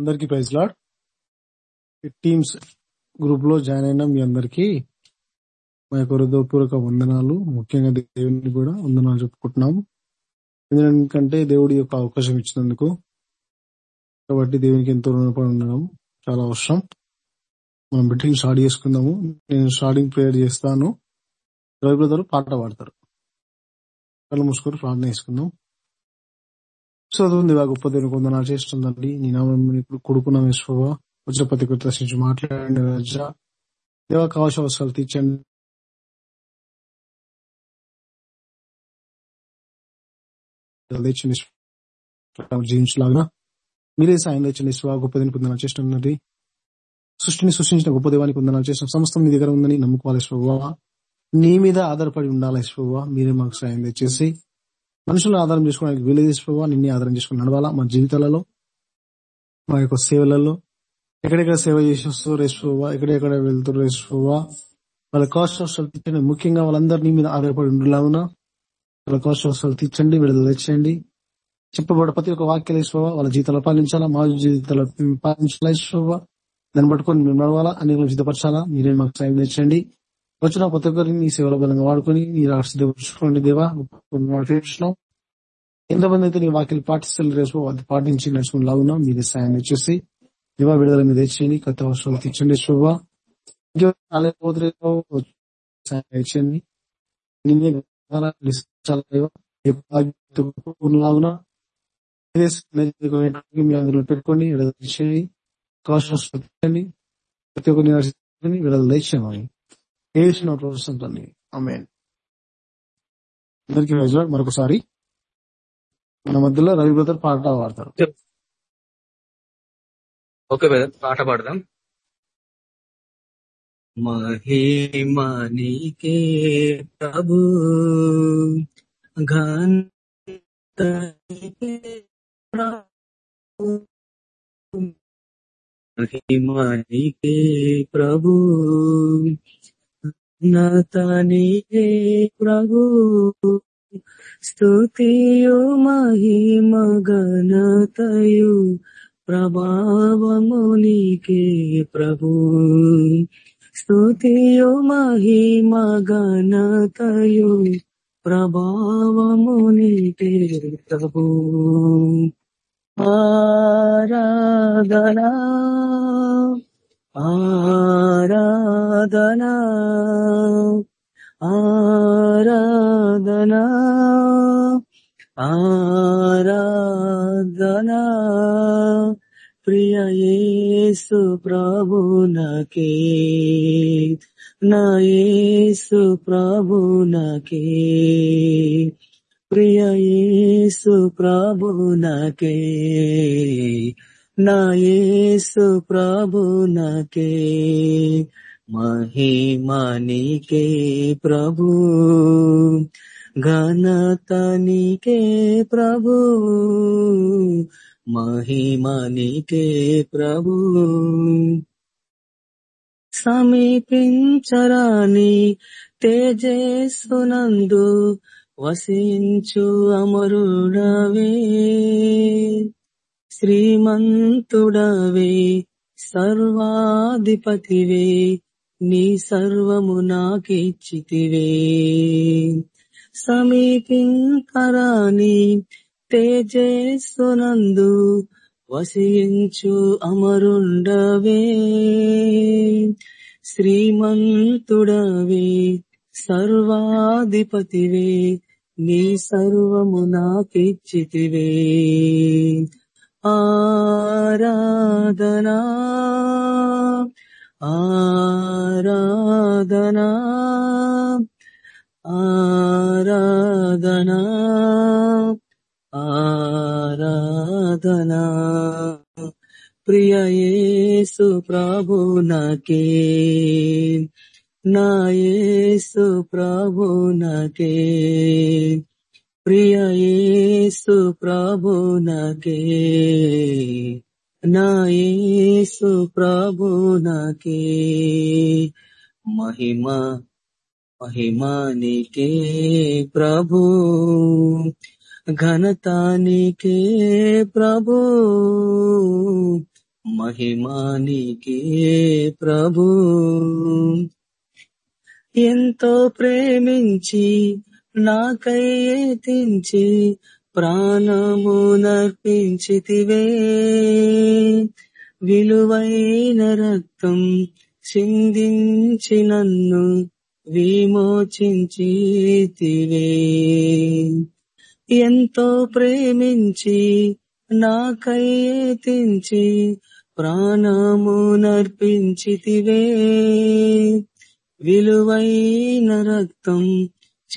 అందరికి praise Lord. Teams గ్రూప్లో join అయిన మీ అందరికి మా యొక్క హృదయపూర్వక వందనాలు. ముఖ్యంగా దేవుని కూడా వందనాలు చెప్పుకుంటున్నాము. ఎందుకంటే దేవుడి యొక్క అవకాశం ఇచ్చినందుకు కాబట్టి దేవునికి ఎంతో రుణపడి ఉండడం చాలా అవసరం. మనం బిట్టింగ్ స్టార్ట్ చేసుకుందాము. నేను స్టార్టింగ్ ప్రేయర్ చేస్తాను. రవి బ్రదర్? పాట పాడతారు. కళ్ళు మూసుకొని ప్రార్థన చేసుకుందాం. చదువుంది గొప్ప దేవుని చేస్తుందండి. నీ నామం కొడుకున్నాం విశ్వ వచ్చిన ప్రతి దర్శించి మాట్లాడండి రాజా. దేవా కావాల్సిన అవసరాలు తీర్చండి. జీవించలాగా మీరే సాయం తెచ్చండి స్వా గొప్ప దేని పొందన చేస్తున్నది సృష్టిని సృష్టించిన గొప్ప దేవానికి పొందన చేసిన సమస్తం మీ దగ్గర ఉందని నమ్ముకోవాలి స్వభావ నీ మీద ఆధారపడి ఉండాలి స్వభావ మీరే మాకు సాయం తెచ్చేసి మనుషులను ఆధారం చేసుకోవడానికి వీలు తీసుకోవా నిన్నే ఆధారం చేసుకుని నడవాలా? మా జీవితాలలో మా యొక్క సేవలలో. ఎక్కడెక్కడ సేవ చేసి వస్తూ రేసుకోవా ఎక్కడెక్కడ వెళ్తూ రేసుకోవా వాళ్ళ కాస్ట్ అవసరాలు తీర్చండి. ముఖ్యంగా వాళ్ళందరినీ మీద ఆధారపడి ఉండలాగున వాళ్ళ కాస్ట్ అవసరాలు తీర్చండి విడుదల తెచ్చండి చెప్పబడ ప్రతి ఒక్క వాక్యాలు వేసుకోవా వాళ్ళ జీవితాలు పాలించాలా? మా జీవితాలు పాలించాలా వేసుకోవా దాన్ని పట్టుకొని మేము నడవాలా? అన్ని సిద్ధపరచాలా? మీరే మాకు సాయం తెచ్చండి వచ్చిన కొత్త ఒక్కరిని నీ సేవల బలంగా వాడుకొని నీ రాష్ట్రండి దేవా మాట్లాడుతున్నాం ఎంతమంది అయితే నీ వాక్యలు పాటిస్తారు రేపు అది పాటించి నడుచుకుని లాగున్నాం మీరు సాయం వచ్చేసి దివా విడుదల మీద తెచ్చేయండి కొత్త వర్షాలు తెచ్చండి శుభ ఇచ్చండి లాగునా పెట్టుకొని విడుదల చేయండి ప్రతి ఒక్కరిని విడుదల తెచ్చామని వేసిన ప్రోత్సండి ఆమె అందరికి మరొకసారి మన మధ్యలో రవి బ్రదర్ పాట పాడతారు. ఓకే బ్రదర్ పాట పాడదాం. మహిమనికే ప్రభు ఘన మహిమనికే ప్రభు నతనికే ప్రభు. స్తుతియు మహిమ గణతయు ప్రభావమునికే ప్రభు. స్తుతియు మహిమ గణతయు ప్రభావమునికే ప్రభు. ఆరాధనా ఆరాధనా ఆరాధనా ఆరాధనా. ప్రియేసు ప్రభునకే నాయేసు ప్రభునకే. ప్రియేసు ప్రభునకే. నాయేసు ప్రభునకే మహిమనికే ప్రభు. ఘనతనికే ప్రభు మహిమనికే ప్రభు. సమీపించరాని తేజస్సునందు వసించు అమరుడవే. శ్రీమంతుడవే సర్వాధిపతివే నీ సర్వము నాకిచ్చితివే. సమీపింకరాని తేజస్సునందు వసించు అమరుండవే. శ్రీమంతుడవే సర్వాధిపతివే నీ సర్వము నాకిచ్చితివే. ఆరాధనా ఆరాధనా ఆరాధనా ఆరాధనా. ప్రియేసు ప్రభు నకే ప్రభునకే ప్రియేసు ప్రభునకే. ప్రభు ప్రభునకే. మహిమ మహిమానికే ప్రభు. ఘనతానికే ప్రభు. మహిమానికే ప్రభు. ఎంతో ప్రేమించి నాకై ఎత్తించి ప్రాణము నర్పించితివే. విలువైన రక్తం చిందించి నన్ను విమోచించితివే. ఎంతో ప్రేమించి నాకై ఎత్తించి ప్రాణము నర్పించితివే. విలువైన రక్తం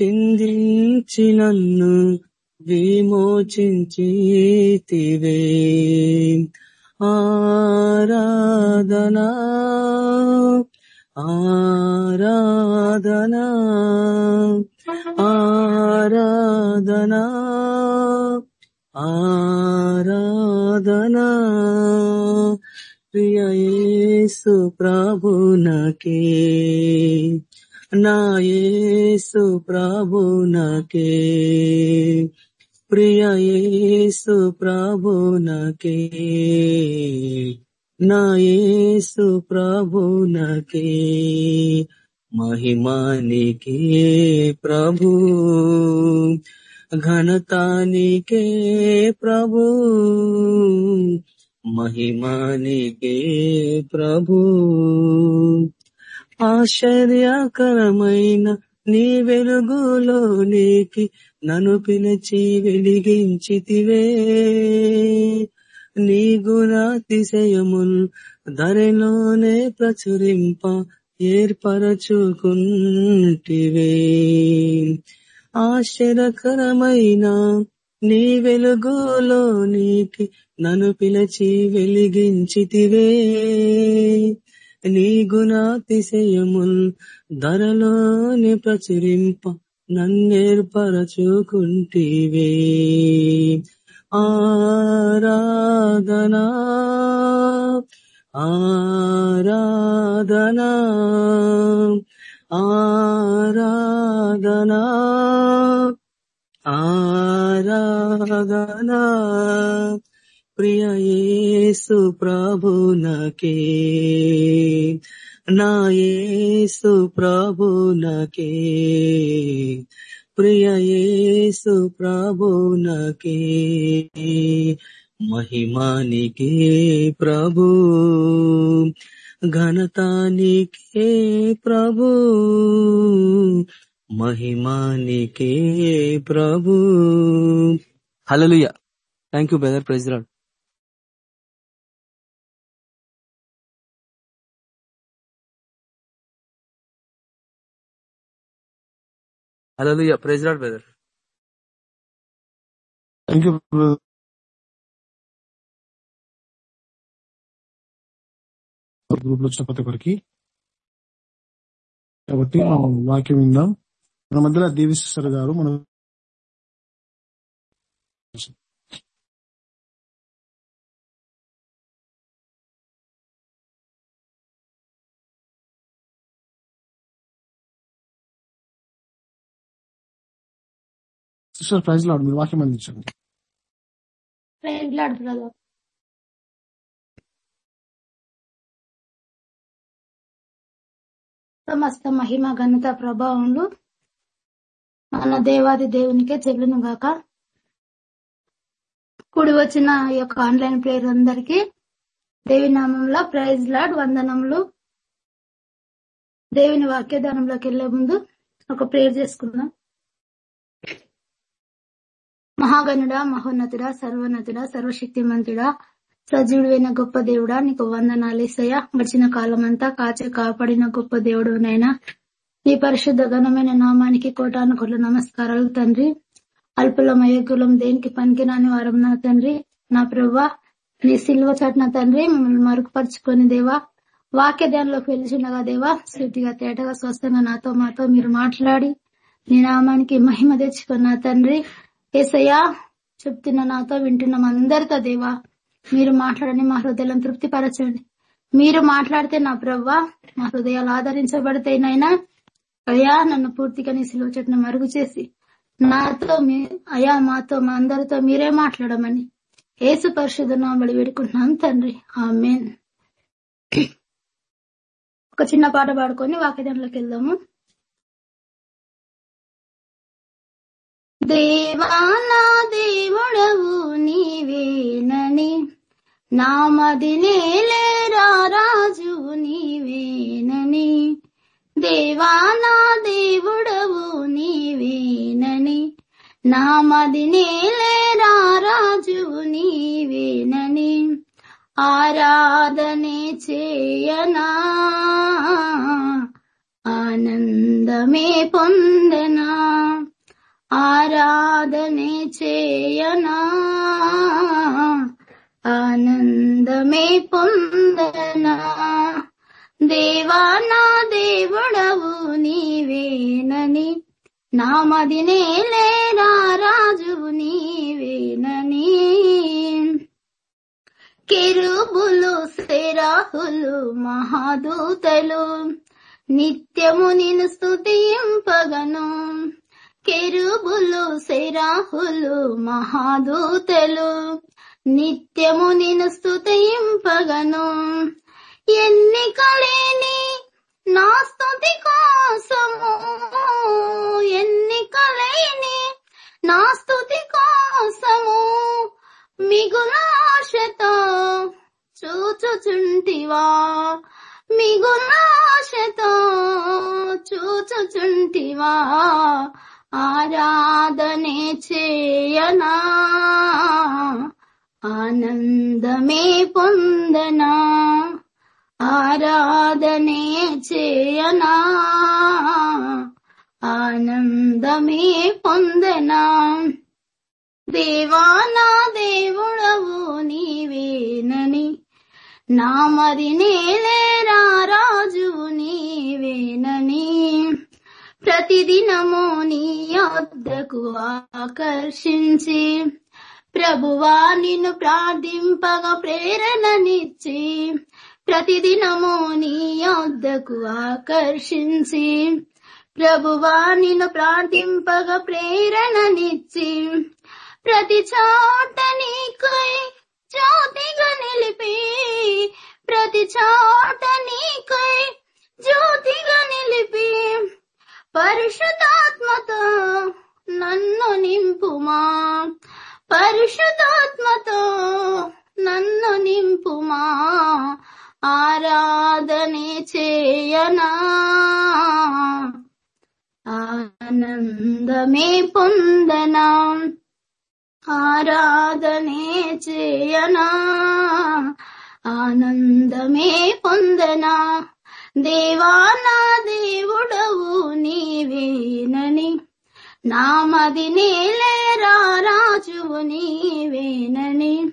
చిందించి నన్ను విమోచించితివే ఆరాధనా ఆరాధనా ఆరాధనా ఆరాధనా. ప్రియ ప్రభునకే. నా యేసు ప్రభునకే ప్రియ యేసు ప్రభునకే నా యేసు ప్రభునకే మహిమానికే ప్రభు. ఘనతానికే ప్రభు. మహిమానికే ప్రభు. ఆశ్చర్యకరమైన నీ వెలుగులోనికి నన్ను పిలిచి వెలిగించితివే. నీ గుణాతిశయముల్ ధరలోనే ప్రచురింప ఏర్పరచుకుంటివే. ఆశ్చర్యకరమైన నీ వెలుగులోనికి నన్ను పిలిచి వెలిగించితివే. నీ గుణాతిశయముల్ ధరలోని ప్రచురింప నన్నేర్పరచుకుంటివే. ఆరాధనా ఆరాధనా ఆరాధనా ఆరాధనా. ప్రియ యేసు ప్రభునకే. నా యేసు ప్రభునకే. ప్రియ యేసు ప్రభునకే. మహిమానికే ప్రభు. ఘనతానికే ప్రభు. మహిమానికే ప్రభు. Hallelujah thank you brother president hallelujah president brother thank you గ్రూప్లో వచ్చిన ప్రతి ఒక్కరికి. కాబట్టి మనం వాక్యం విందాం. మన మధ్యలో దేవిశ్వర్ గారు మనం సిస్టర్ ప్రైజ్ లాడు మీరు వాక్యం అందించండి. Praise Lord brother. సమస్త మహిమ ఘనత ప్రభావంలో మన దేవాది దేవునికే చెల్లును గాక. కూడి వచ్చిన ఈ యొక్క ఆన్లైన్ ప్లేయర్ అందరికీ దేవి నామంలో ప్రైజ్ లాడ్ వందనములు. దేవుని వాక్యదానంలోకి వెళ్ళే ముందు ఒక ప్రేయర్ చేసుకుందాం. మహాగణుడా మహోన్నతుడా సర్వోన్నతుడా సర్వశక్తిమంతుడా సజీవుడైన గొప్ప దేవుడా నీకు వందనాలేసయ్య గడిచిన కాలం అంతా కాచి కాపాడిన గొప్ప దేవుడు నైనా నీ పరిశుద్ధ ఘనమైన నామానికి కోటాను కొట్ల నమస్కారాలు తండ్రి. అల్పులమయ్య కులం దేనికి పనికిరాని వారం నా తండ్రి. నా ప్రవ్వా నీ సిల్వ చట్న తండ్రి మిమ్మల్ని మరుగుపరుచుకొని దేవా. వాక్య ధ్యానంలోకి వెళ్తుండగా దేవా శృతిగా తేటగా స్వస్థంగా నాతో మాతో మీరు మాట్లాడి నీ నామానికి మహిమ తెచ్చుకున్న తండ్రి. ఏసయ్యా చెప్తున్న నాతో వింటున్న అందరితో దేవా మీరు మాట్లాడని మా హృదయాలను తృప్తిపరచండి. మీరు మాట్లాడితే నా ప్రవ్వా మా హృదయాలు ఆదరించబడితేనైనా అయ్యా నన్ను పూర్తిగా నీ సిలువ చెట్టును మరుగు చేసి నాతో మీ అయా మాతో మా అందరితో మీరే మాట్లాడమని ఏసు పరిశుద్ధ నామడి వేడుకుంటున్నాం తండ్రి. ఆమెన్. ఒక చిన్న పాట పాడుకొని వాక్యదంలోకి వెళ్దాము. దేవానా దేవుడవు నీవేనని. నామది నేలేరా రాజు నీవేనని. దేవానా దేవుడవు నీవేనని. నామది నేలేరా రాజు నీవేనని. ఆరాధనే చేయనా ఆనందమే పొందనా. ఆరాధనే చేయనా? ఆనందమే పొందనా? దేవా నా దేవుడవు నీవేనని. నామది నేలేరా రాజువు నీవేనని. కెరుబులు శరాహులు మహాదూతలు నిత్యము నిన్ను స్తుతింపగను. కెరుబులు శరాహులు మహాదూతలు నిత్యము నిన్ను స్తుతింపగను. ఎన్నికలేని నా స్థుతి కోసము ఎన్నికలేని నా స్థుతి కోసము మిగుల ఆశతో చూచుచుంటివా? మిగుల ఆశతో చూచుచుంటివా? ఆరాధనే చేయనా? ఆనందమే పొందనా? ఆరాధనే చేయనా? ఆనందమే పొందనా? దేవానా దేవుడవు నీవేనని. నా మరి నేలేరా రాజువు నీవేనని. ప్రతిదినము నీ యొద్దకు ఆకర్షించి ప్రభువా నిన్ను ప్రార్థింపగా ప్రేరణనిచ్చి ప్రతిదినము నీ యొద్దకు ఆకర్షించి ప్రభువా నిన్ను ప్రార్థింపగా ప్రేరణనిచ్చి ప్రతి చోట నీకై జ్యోతిగా నిలిపి ప్రతి చోట నీకై జ్యోతిగా నిలిపి పరిశుద్ధాత్మతో నన్ను నింపుమా? పరిశుద్ధాత్మతో నన్ను నింపుమా? ఆరాధనే చేయనా? ఆనందమే పొందనా? ఆరాధనే చేయనా? ఆనందమే పొందనా? దేవా నా దేవుడవు నీవేనని. నామది నేలేరా రాజువు నీవేనని.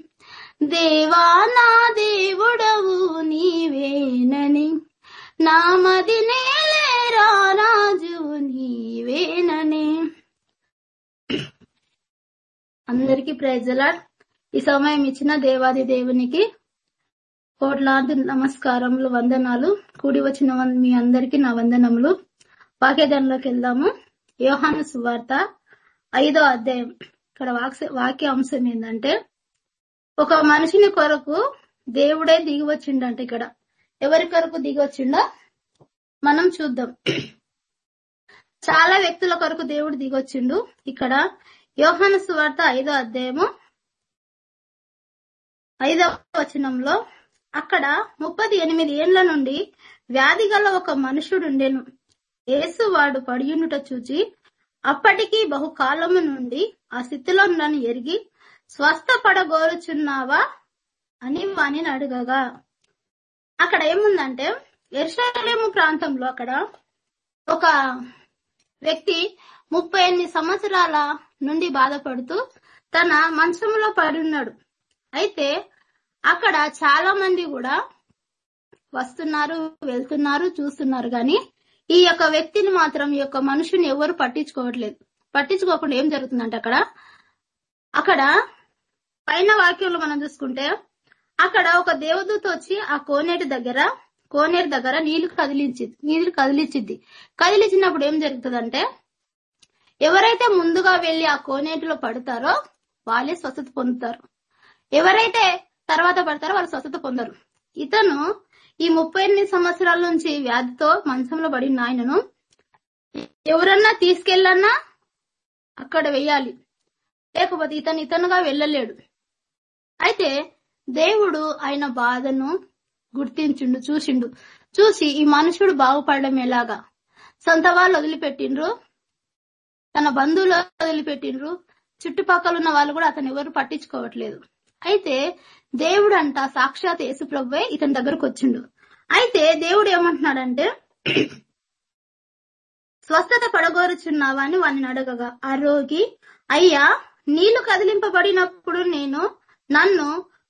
దేవా నా దేవుడవు నీవేనని. నామది నేలేరా రాజువు నీవేనని. అందరికీ ప్రైజలాడ్ ఈ సమయం ఇచ్చిన దేవాది దేవునికి కోట్లాది నమస్కారములు వందనాలు. కూడి వచ్చిన మీ అందరికీ నా వందనములు. వాక్యదానిలోకి వెళ్దాము. యోహాను సువార్త ఐదో అధ్యాయం. ఇక్కడ వాక్య అంశం ఏంటంటే ఒక మనిషిని కొరకు దేవుడే దిగి వచ్చిండంట ఇక్కడ. ఎవరి కొరకు దిగి వచ్చిండో మనం చూద్దాం. చాలా వ్యక్తుల కొరకు దేవుడు దిగొచ్చిండు ఇక్కడ యోహాను సువార్త ఐదో అధ్యాయము ఐదవ వచనంలో అక్కడ ముప్పది ఎనిమిది ఏండ్ల నుండి వ్యాధి గల ఒక మనుషుడుండెను. యేసు వాడు పడియుండుట చూచి అప్పటికి బహుకాలము నుండి ఆ స్థితిలో నన్ను ఎరిగి స్వస్థపడగోరుచున్నావా? అని వాణిని అడగగా. అక్కడ ఏముందంటే ఎర్షలేము ప్రాంతంలో అక్కడ ఒక వ్యక్తి ముప్పై ఎనిమిది సంవత్సరాల నుండి బాధపడుతూ తన మంచంలో పడి ఉన్నాడు అయితే అక్కడ చాలా మంది కూడా వస్తున్నారు వెళ్తున్నారు చూస్తున్నారు కానీ ఈ యొక్క వ్యక్తిని మాత్రం ఈ యొక్క మనుషుని ఎవరు పట్టించుకోవట్లేదు. పట్టించుకోకుండా ఏం జరుగుతుందంటే అక్కడ అక్కడ పైన వాక్యంలో మనం చూసుకుంటే అక్కడ ఒక దేవదూత వచ్చి ఆ కోనేటి దగ్గర కోనేరు దగ్గర నీళ్ళు కదిలించింది నీళ్ళు కదిలించింది. కదిలించినప్పుడు ఏం జరుగుతుందంటే ఎవరైతే ముందుగా వెళ్ళి ఆ కోనేటిలో పడతారో వాళ్ళే స్వస్థత పొందుతారు. ఎవరైతే తర్వాత పడతారు వాళ్ళు స్వస్థత పొందరు. ఇతను ఈ ముప్పై ఎనిమిది సంవత్సరాల నుంచి వ్యాధితో మంచంలో పడిన ఆయనను ఎవరన్నా తీసుకెళ్ళన్నా అక్కడ వెయ్యాలి. లేకపోతే ఇతను ఇతనుగా వెళ్ళలేడు. అయితే దేవుడు ఆయన బాధను గుర్తించిండు చూసిండు. చూసి ఈ మనుషుడు బాగుపడడం ఎలాగా? సొంత వాళ్ళు వదిలిపెట్టిండ్రు తన బంధువులు వదిలిపెట్టిండ్రు చుట్టుపక్కల ఉన్న వాళ్ళు కూడా అతను ఎవరు పట్టించుకోవట్లేదు. అయితే దేవుడు అంట సాక్షాత్ యేసు ప్రభువే ఇతని దగ్గరకు వచ్చిండు. అయితే దేవుడు ఏమంటున్నాడంటే స్వస్థత పడగోరుచున్నావా అని వాడిని అడగగా. ఆ రోగి అయ్యా నీళ్ళు కదిలింపబడినప్పుడు నేను నన్ను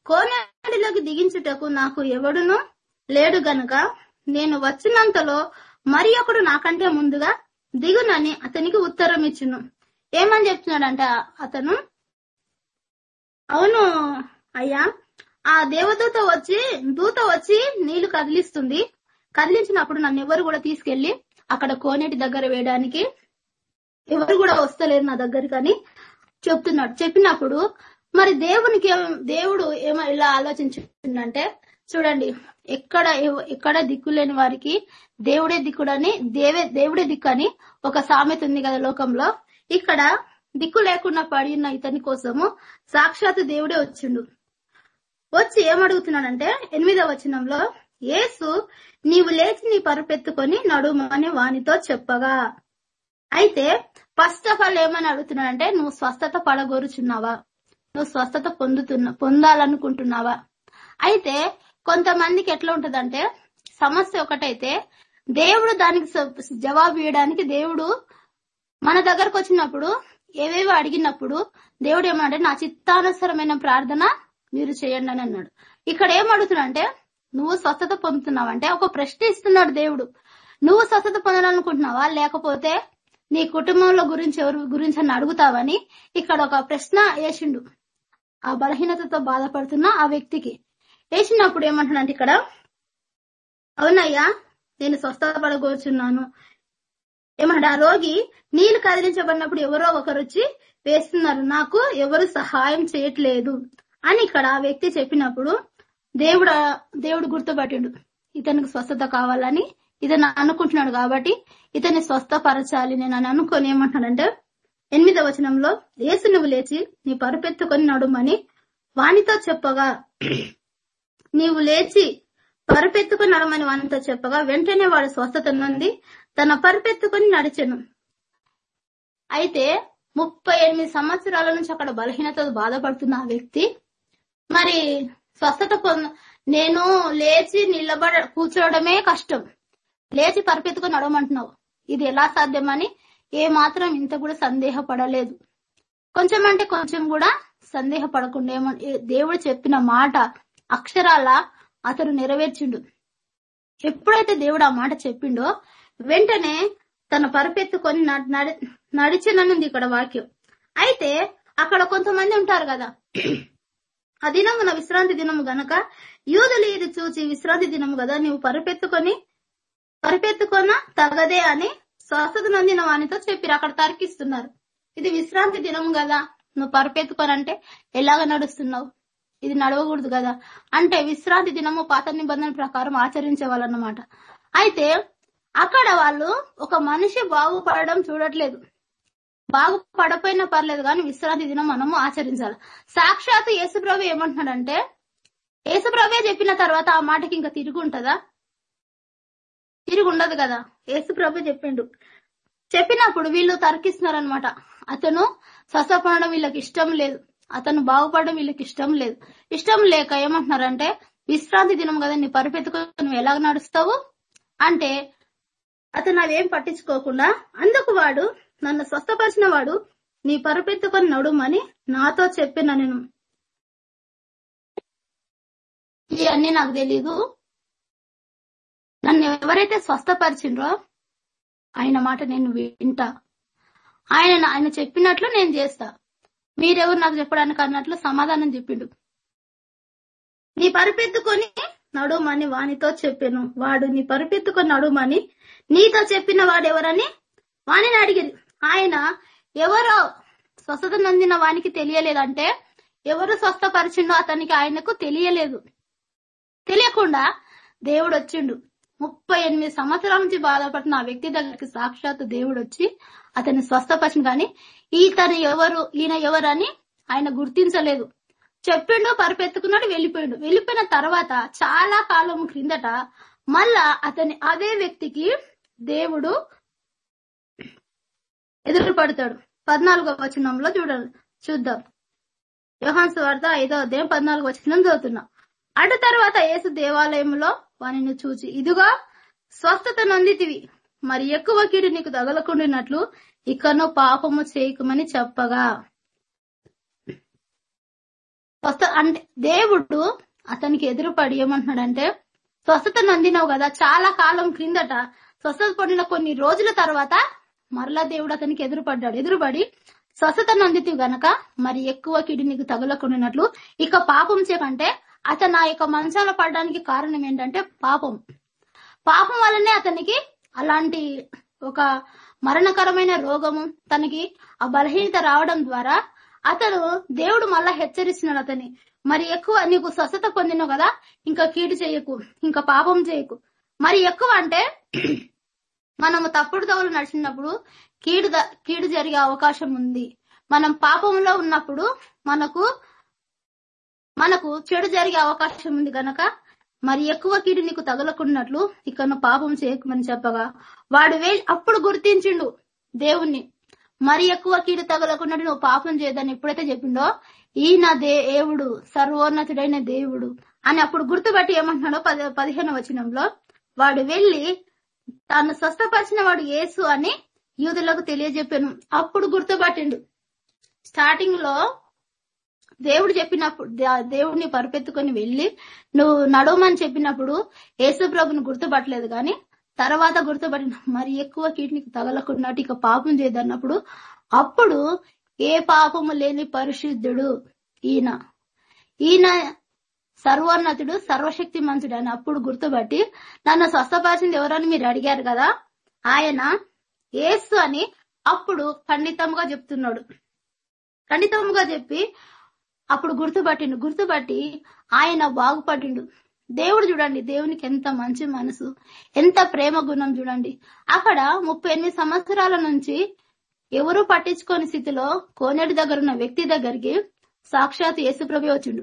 కోనేటిలోకి దిగించుటకు నాకు ఎవడును లేడు గనుక నేను వచ్చినంతలో మరి ఒకడు నాకంటే ముందుగా దిగునని అతనికి ఉత్తరం ఇచ్చును ఏమని చెప్తున్నాడంటే అతను అవును అయ్యా. ఆ దేవదూత వచ్చి దూత వచ్చి నీళ్ళు కదిలిస్తుంది. కదిలించినప్పుడు నన్ను ఎవరు కూడా తీసుకెళ్ళి అక్కడ కోనేటి దగ్గర వేయడానికి ఎవరు కూడా వస్తలేరు నా దగ్గర కానీ చెప్తున్నాడు. చెప్పినప్పుడు మరి దేవునికి దేవుడు ఏమో ఇలా ఆలోచించిందంటే చూడండి ఎక్కడ ఎక్కడ దిక్కు లేని వారికి దేవుడే దిక్కుడని దేవే దేవుడే దిక్కు అని ఒక సామెత ఉంది కదా లోకంలో. ఇక్కడ దిక్కు లేకుండా పడిన ఇతని కోసము సాక్షాత్ దేవుడే వచ్చిండు. వచ్చి ఏమడుగుతున్నాడంటే ఎనిమిదవ వచనంలో యేసు నీవు లేచి నీ పరుపెత్తుకొని నడుమని వానితో చెప్పగా. అయితే ఫస్ట్ ఆఫ్ ఆల్ ఏమని అడుగుతున్నాడంటే నువ్వు స్వస్థత పడగోరుచున్నావా? నువ్వు స్వస్థత పొందుతున్నా పొందాలనుకుంటున్నావా? అయితే కొంతమందికి ఎట్లా ఉంటదంటే సమస్య ఒకటైతే దేవుడు దానికి జవాబు ఇవ్వడానికి దేవుడు మన దగ్గరకు వచ్చినప్పుడు ఏవేవో అడిగినప్పుడు దేవుడు ఏమంటే నా చిత్తానుసరమైన ప్రార్థన మీరు చేయండి అని అన్నాడు. ఇక్కడ ఏం నువ్వు స్వస్థత పొందుతున్నావంటే ఒక ప్రశ్న ఇస్తున్నాడు దేవుడు. నువ్వు స్వస్థత పొందాలనుకుంటున్నావా? లేకపోతే నీ కుటుంబంలో గురించి ఎవరి గురించి అని అడుగుతావని ఇక్కడ ఒక ప్రశ్న వేసిండు. ఆ బలహీనతతో బాధపడుతున్న ఆ వ్యక్తికి. వేసినప్పుడు ఏమంటున్నాడు ఇక్కడ అవునయ్యా నేను స్వస్థపడగోరుచున్నాను ఏమంటే ఆ రోగి నీళ్ళు కదిలించబడినప్పుడు ఎవరో ఒకరు వచ్చి వేస్తున్నారు. నాకు ఎవరు సహాయం చేయట్లేదు అని ఇక్కడ ఆ వ్యక్తి చెప్పినప్పుడు దేవుడు దేవుడు గుర్తుపట్టిండు. ఇతనికి స్వస్థత కావాలని ఇతను అనుకుంటున్నాడు కాబట్టి ఇతన్ని స్వస్థపరచాలి. నేను అని అనుకొని ఏమంటున్నాడంటే ఎనిమిదవ వచనంలో ఏసు నువ్వు లేచి నీ పరుపెత్తుకొని నడుమని వానితో చెప్పగా నీవు లేచి పరుపెత్తుకొని నడమని వానితో చెప్పగా వెంటనే వాడు స్వస్థత నుండి తన పరిపెత్తుకొని నడిచెను. అయితే ముప్పై ఎనిమిది సంవత్సరాల నుంచి అక్కడ బలహీనతతో బాధపడుతున్న ఆ వ్యక్తి మరి స్వస్థత పొంద నేను లేచి నిలబడ కూర్చోవడమే కష్టం. లేచి పరిపెత్తుకొని నడవమంటున్నావు. ఇది ఎలా సాధ్యమని ఏ మాత్రం ఇంత కూడా సందేహపడలేదు. కొంచెం అంటే కొంచెం కూడా సందేహపడకుండా ఏమో దేవుడు చెప్పిన మాట అక్షరాల అతను నెరవేర్చిండు. ఎప్పుడైతే దేవుడు ఆ మాట చెప్పిండో వెంటనే తన పరపెత్తుకొని నడిచిననుంది ఇక్కడ వాక్యం. అయితే అక్కడ కొంతమంది ఉంటారు కదా. ఆ దినమున విశ్రాంతి దినము గనక యూదులు ఇది చూచి విశ్రాంతి దినము కదా నువ్వు పరుపెత్తుకొని పరిపెత్తుకున్న తగదే అని స్వస్థత నందిన వానితో చెప్పిరు. అక్కడ తర్కిస్తున్నారు. ఇది విశ్రాంతి దినం కదా. నువ్వు పరిపెత్తుకోనంటే ఎలాగ నడుస్తున్నావు? ఇది నడవకూడదు కదా. అంటే విశ్రాంతి దినము పాత నిబంధన ప్రకారం ఆచరించే వాళ్ళన్నమాట. అయితే అక్కడ వాళ్ళు ఒక మనిషి బాగుపడడం చూడట్లేదు. బాగుపడపోయినా పర్లేదు కానీ విశ్రాంతి దినం మనము ఆచరించాలి. సాక్షాత్ యేసుప్రభు ఏమంటున్నాడంటే యేసుప్రభే చెప్పిన తర్వాత ఆ మాటకి ఇంకా తిరిగి ఉంటుందా? తిరిగి ఉండదు కదా. యేసుప్రభే చెప్పిండు. చెప్పినప్పుడు వీళ్ళు తర్కిస్తున్నారనమాట అతను స్వసపడడం వీళ్ళకి ఇష్టం లేదు. అతను బాగుపడడం వీళ్ళకి ఇష్టం లేదు. ఇష్టం లేక ఏమంటున్నారంటే విశ్రాంతి దినం కదా నీ పరిపెత్తుకొని నువ్వు ఎలాగ నడుస్తావు? అంటే అతను అవేం పట్టించుకోకుండా అందుకు వాడు నన్ను స్వస్థపరిచిన వాడు నీ పరుపెత్తుకొని నడుమని నాతో చెప్పిన నేను. ఇవన్నీ నాకు తెలీదు. నన్ను ఎవరైతే స్వస్థపరిచిండ్రో ఆయన మాట నేను వింటా. ఆయన ఆయన చెప్పినట్లు నేను చేస్తా. మీరెవరు నాకు చెప్పడానికి అన్నట్లు సమాధానం చెప్పిండు. నీ పరిపెత్తుకొని నడుమని వానితో చెప్పాను. వాడు నీ పరిపెత్తుకొని నడుమని నీతో చెప్పిన వాడెవరని వాణిని అడిగింది. ఆయన ఎవరో స్వస్థత నందిన వానికి తెలియలేదంటే ఎవరు స్వస్థపరిచిండో అతనికి ఆయనకు తెలియలేదు. తెలియకుండా దేవుడు వచ్చిండు ముప్పై ఎనిమిది సంవత్సరాల నుంచి బాధపడుతున్న ఆ వ్యక్తి దగ్గరికి సాక్షాత్ దేవుడు వచ్చి అతన్ని స్వస్థపరిచింది కానీ ఈతను ఎవరు ఈయన ఎవరని ఆయన గుర్తించలేదు. చెప్పిండు పరిపెత్తుకున్నాడు వెళ్ళిపోయిండు. వెళ్ళిపోయిన తర్వాత చాలా కాలం క్రిందట మళ్ళా అతని అదే వ్యక్తికి దేవుడు ఎదురు పడతాడు. పద్నాలుగో వచనంలో చూడాలి చూద్దాం. యోహాన్స్ వార్త ఐదో అధ్యాయం పద్నాలుగు వచనం చదువుతున్నా. అటు తర్వాత యేసు దేవాలయంలో వానిని చూచి ఇదిగా స్వస్థత నొందితివి మరి ఎక్కువ కీడు నీకు తగలకుండినట్లు ఇకను పాపము చేయకమని చెప్పగా. స్వస్థ అంటే దేవుడు అతనికి ఎదురుపడి ఏమంటున్నాడంటే స్వస్థత నొందినవు కదా చాలా కాలం క్రిందట స్వస్థత పడిన కొన్ని రోజుల తర్వాత మరలా దేవుడు అతనికి ఎదురుపడ్డాడు. ఎదురుపడి స్వస్థత నొందితివి గనక మరి ఎక్కువ కిడి నీకు తగులకుండినట్లు ఇక పాపం చేయకంటే అతను ఆ యొక్క మంచాల పడడానికి కారణం ఏంటంటే పాపం. పాపం వల్లనే అతనికి అలాంటి ఒక మరణకరమైన రోగము తనకి ఆ బలహీనత రావడం ద్వారా అతడు దేవుడు మళ్ళా హెచ్చరిస్తున్నాడు అతని మరి ఎక్కువ నీకు స్వస్థత పొందినావు కదా ఇంకా కీడు చేయకు ఇంకా పాపం చేయకు. మరి ఎక్కువ అంటే మనము తప్పుడు తగులు నడిచినప్పుడు కీడు కీడు జరిగే అవకాశం ఉంది. మనం పాపంలో ఉన్నప్పుడు మనకు మనకు చెడు జరిగే అవకాశం ఉంది గనక మరి ఎక్కువ కీడు నీకు తగలకున్నట్లు ఇక్కడ పాపం చేయకమని చెప్పగా. వాడు వే అప్పుడు గుర్తించిండు దేవుణ్ణి. మరి ఎక్కువ కీడు తగలకున్నట్టు నువ్వు పాపం చేయదని ఎప్పుడైతే చెప్పిండో ఈయన దేవుడు సర్వోన్నతుడైన దేవుడు అని అప్పుడు గుర్తుపట్టి ఏమంటున్నాడో పది పదిహేను వచనంలో. వాడు వెళ్ళి తాను స్వస్థపరిచిన వాడు యేసు అని యూదులకు తెలియజెప్పాను. అప్పుడు గుర్తుపట్టిండు. స్టార్టింగ్లో దేవుడు చెప్పినప్పుడు దేవుడిని పరిపెత్తుకొని వెళ్ళి నువ్వు నడవమని చెప్పినప్పుడు యేసు ప్రభుని గుర్తుపట్టలేదు కానీ తర్వాత గుర్తుపడిన మరి ఎక్కువ కీటికి తగలకున్నట్టు ఇక పాపం చేయదన్నప్పుడు అప్పుడు ఏ పాపము లేని పరిశుద్ధుడు ఈయన. ఈయన సర్వోన్నతుడు సర్వశక్తి మంతుడు అని అప్పుడు గుర్తుపట్టి నన్ను స్వస్థపరిచింది ఎవరని మీరు అడిగారు కదా? ఆయన ఏసు అని అప్పుడు ఖండితంగా చెప్తున్నాడు. ఖండితంగా చెప్పి అప్పుడు గుర్తుపట్టిండు. గుర్తుపట్టి ఆయన బాగుపడిండు. దేవుడు చూడండి దేవునికి ఎంత మంచి మనసు ఎంత ప్రేమ గుణం చూడండి. అక్కడ ముప్పై సంవత్సరాల నుంచి ఎవరు పట్టించుకోని స్థితిలో కోనేటి దగ్గర ఉన్న వ్యక్తి దగ్గరికి సాక్షాత్ యేసుప్రభు వచ్చిండు.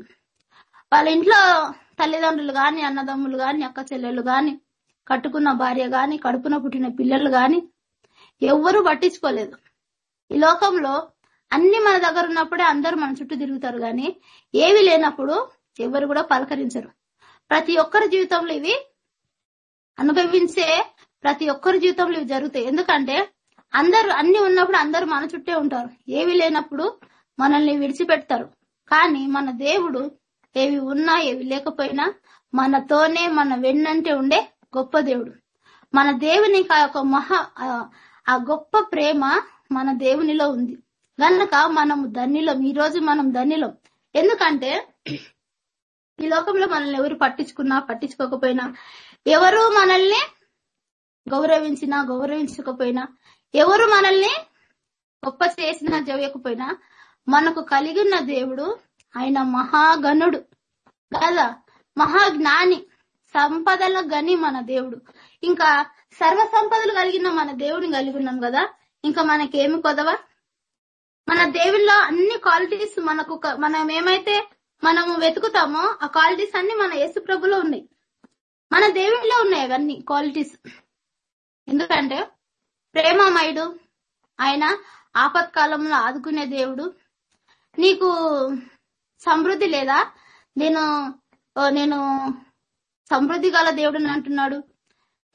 వాళ్ళ ఇంట్లో తల్లిదండ్రులు గాని అన్నదమ్ములు గాని అక్క చెల్లెలు గాని కట్టుకున్న భార్య గాని కడుపున పుట్టిన పిల్లలు గాని ఎవ్వరూ పట్టించుకోలేదు. ఈ లోకంలో అన్ని మన దగ్గర ఉన్నప్పుడే అందరూ మన చుట్టూ తిరుగుతారు గాని ఏవి లేనప్పుడు ఎవరు కూడా పలకరించరు. ప్రతి ఒక్కరి జీవితంలో ఇవి అనుభవించే ప్రతి ఒక్కరి జీవితంలో ఇవి జరుగుతాయి. ఎందుకంటే అందరు అన్ని ఉన్నప్పుడు అందరూ మన చుట్టే ఉంటారు. ఏవి లేనప్పుడు మనల్ని విడిచిపెడతారు. కానీ మన దేవుడు ఏవి ఉన్నా ఏవి లేకపోయినా మనతోనే మన వెన్నంటే ఉండే గొప్ప దేవుడు. మన దేవునికి ఆ యొక్క మహా ఆ- ఆ గొప్ప ప్రేమ మన దేవునిలో ఉంది. గనక మనము ధన్యులం. ఈ రోజు మనం ధన్యులం. ఎందుకంటే ఈ లోకంలో మనల్ని ఎవరు పట్టించుకున్నా పట్టించుకోకపోయినా ఎవరు మనల్ని గౌరవించినా గౌరవించకపోయినా ఎవరు మనల్ని గొప్ప చేసినా చేయకపోయినా మనకు కలిగిన దేవుడు ఆయన మహాగణుడు. కదా? మహాజ్ఞాని. సంపదల గని మన దేవుడు. ఇంకా సర్వ సంపదలు కలిగిన మన దేవుడిని కలిగి ఉన్నాం కదా? ఇంకా మనకేమి కొదవా? మన దేవుల్లో అన్ని క్వాలిటీస్ మనకు మనం ఏమైతే మనము వెతుకుతామో ఆ క్వాలిటీస్ అన్ని మన యేసు ప్రభులో ఉన్నాయి. మన దేవుడిలో ఉన్నాయి అవన్నీ క్వాలిటీస్ ఎందుకంటే ప్రేమమయుడు ఆయన ఆపత్కాలంలో ఆదుకునే దేవుడు. నీకు సమృద్ధి లేదా? నేను నేను సమృద్ధి గల దేవుడు అంటున్నాడు.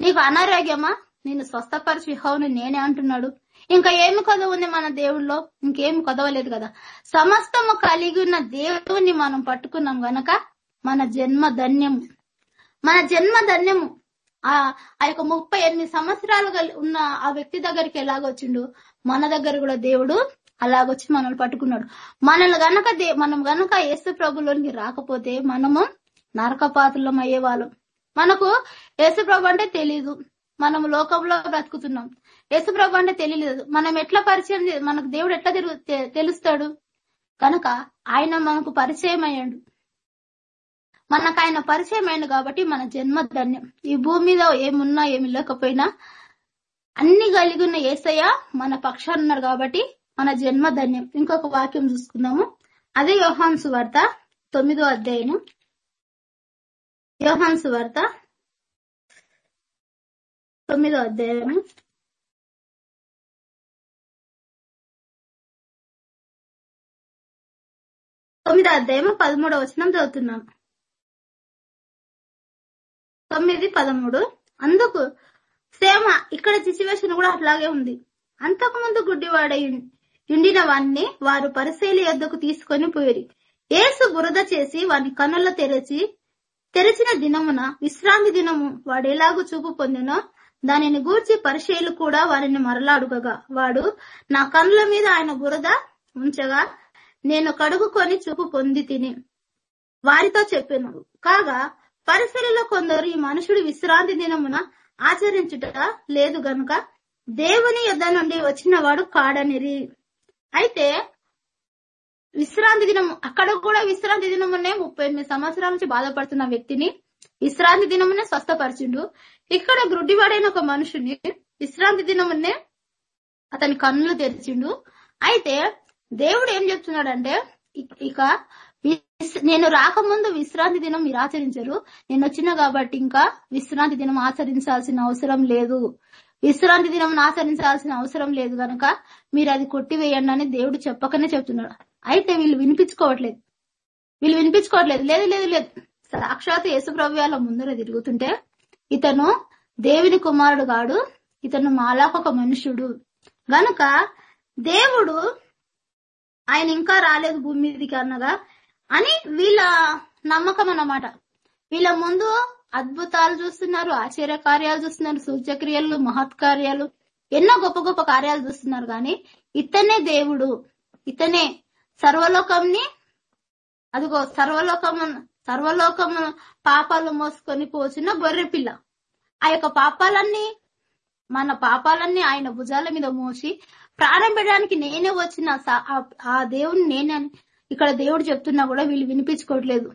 నీకు అనారోగ్యమా? నేను స్వస్థపరిచి హోని నేనే అంటున్నాడు. ఇంకా ఏమి కొదవ ఉంది మన దేవుళ్ళో? ఇంకేమి కొదవలేదు కదా. సమస్తము కలిగి ఉన్న దేవుని మనం పట్టుకున్నాం గనక మన జన్మ ధన్యము. మన జన్మ ధన్యము. ఆ ఆ యొక్క ముప్పై ఎనిమిది సంవత్సరాలు ఉన్న ఆ వ్యక్తి దగ్గరికి ఎలాగొచ్చిండు మన దగ్గర కూడా దేవుడు అలాగొచ్చి మనల్ని పట్టుకున్నాడు. మనల్ని గనక మనం గనక యేసు ప్రభులోనికి రాకపోతే మనము నరకపాతులం అయ్యేవాళ్ళం మనకు యేసు ప్రభు అంటే తెలీదు. మనం లోకంలో బ్రతుకుతున్నాం. యేసుప్రభు అంటే తెలియలేదు. మనం ఎట్లా పరిచయం మనకు దేవుడు ఎట్లా తెలుస్తాడు? కనుక ఆయన మనకు పరిచయం అయ్యాడు మనకు ఆయన పరిచయం అయ్యాడు కాబట్టి మన జన్మ ధన్యం. ఈ భూమి మీద ఏమున్నా ఏమి లేకపోయినా అన్ని కలిగి ఉన్న ఏసయ్య మన పక్షాన్ని ఉన్నారు కాబట్టి మన జన్మ ధన్యం. ఇంకొక వాక్యం చూసుకుందాము. అదే యోహాన్సు వార్త తొమ్మిదో అధ్యాయం యోహాన్సు వార్త తొమ్మిదో అధ్యాయము. తొమ్మిది అధ్యాయం పదమూడవ వచనం చదువుతున్నాం. తొమ్మిది పదమూడు. అందుకు సేమ ఇక్కడ సిచ్యువేషన్ కూడా అట్లాగే ఉంది. అంతకుముందు గుడ్డివాడై ఉండిన వాణ్ణి వారు పరిశీలి యొద్దకు తీసుకొని పోయి ఏసు బురద చేసి వాని కనుల తెరచి తెరిచిన దినమున విశ్రాంతి దినము వాడు ఎలాగూ చూపు పొందినో దానిని గూర్చి పరిశీలు కూడా వారిని మరలాడుగగా. వాడు నా కనుల మీద ఆయన బురద ఉంచగా నేను కడుగుకొని చూపు పొంది తిని వారితో చెప్పాను. కాగా పరిసరలో కొందరు ఈ మనుషుడు విశ్రాంతి దినమున ఆచరించుట లేదు గనుక దేవుని యుద్ధ నుండి వచ్చిన వాడు కాడనిరి. అయితే విశ్రాంతి దినం అక్కడ కూడా విశ్రాంతి దినమునే ముప్పై ఎనిమిది సంవత్సరాల నుంచి బాధపడుతున్న వ్యక్తిని విశ్రాంతి దినమునే స్వస్థపరిచిండు. ఇక్కడ గ్రుడ్డివాడైన ఒక మనుషుని విశ్రాంతి దినమునే అతని కన్నులు తెరిచిండు. అయితే దేవుడు ఏం చెప్తున్నాడంటే ఇక- ఇక నేను రాకముందు విశ్రాంతి దినం మీరు ఆచరించరు. నేను వచ్చిన కాబట్టి ఇంకా విశ్రాంతి దినం ఆచరించాల్సిన అవసరం లేదు. విశ్రాంతి దినం ఆచరించాల్సిన అవసరం లేదు కనుక మీరు అది కొట్టివేయండి అని దేవుడు చెప్పకనే చెప్తున్నాడు. అయితే వీళ్ళు వినిపించుకోవట్లేదు. వీళ్ళు వినిపించుకోవట్లేదు. లేదు లేదు లేదు. సాక్షాత్ యేసుప్రవ్యాల ముందర తిరుగుతుంటే ఇతను దేవుని కుమారుడు కాడు. ఇతను మాలాకొక మనుషుడు. గనుక దేవుడు ఆయన ఇంకా రాలేదు భూమి మీదకి అన్నగా అని వీళ్ళ నమ్మకం అన్నమాట. వీళ్ళ ముందు అద్భుతాలు చూస్తున్నారు ఆశ్చర్య కార్యాలు చూస్తున్నారు సూచక్రియలు మహత్కార్యాలు ఎన్నో గొప్ప గొప్ప కార్యాలు చూస్తున్నారు. కానీ ఇతనే దేవుడు ఇతనే సర్వలోకంని అదిగో సర్వలోకము సర్వలోకము పాపాలు మోసుకొని పోచిన బొర్రె పిల్ల. ఆ యొక్క పాపాలన్నీ మన పాపాలన్నీ ఆయన భుజాల మీద మోసి ప్రారంభించడానికి నేనే వచ్చిన స- ఆ- దేవుని నేనే అని ఇక్కడ దేవుడు చెప్తున్నా కూడా వీళ్ళు వినిపించుకోవట్లేదు.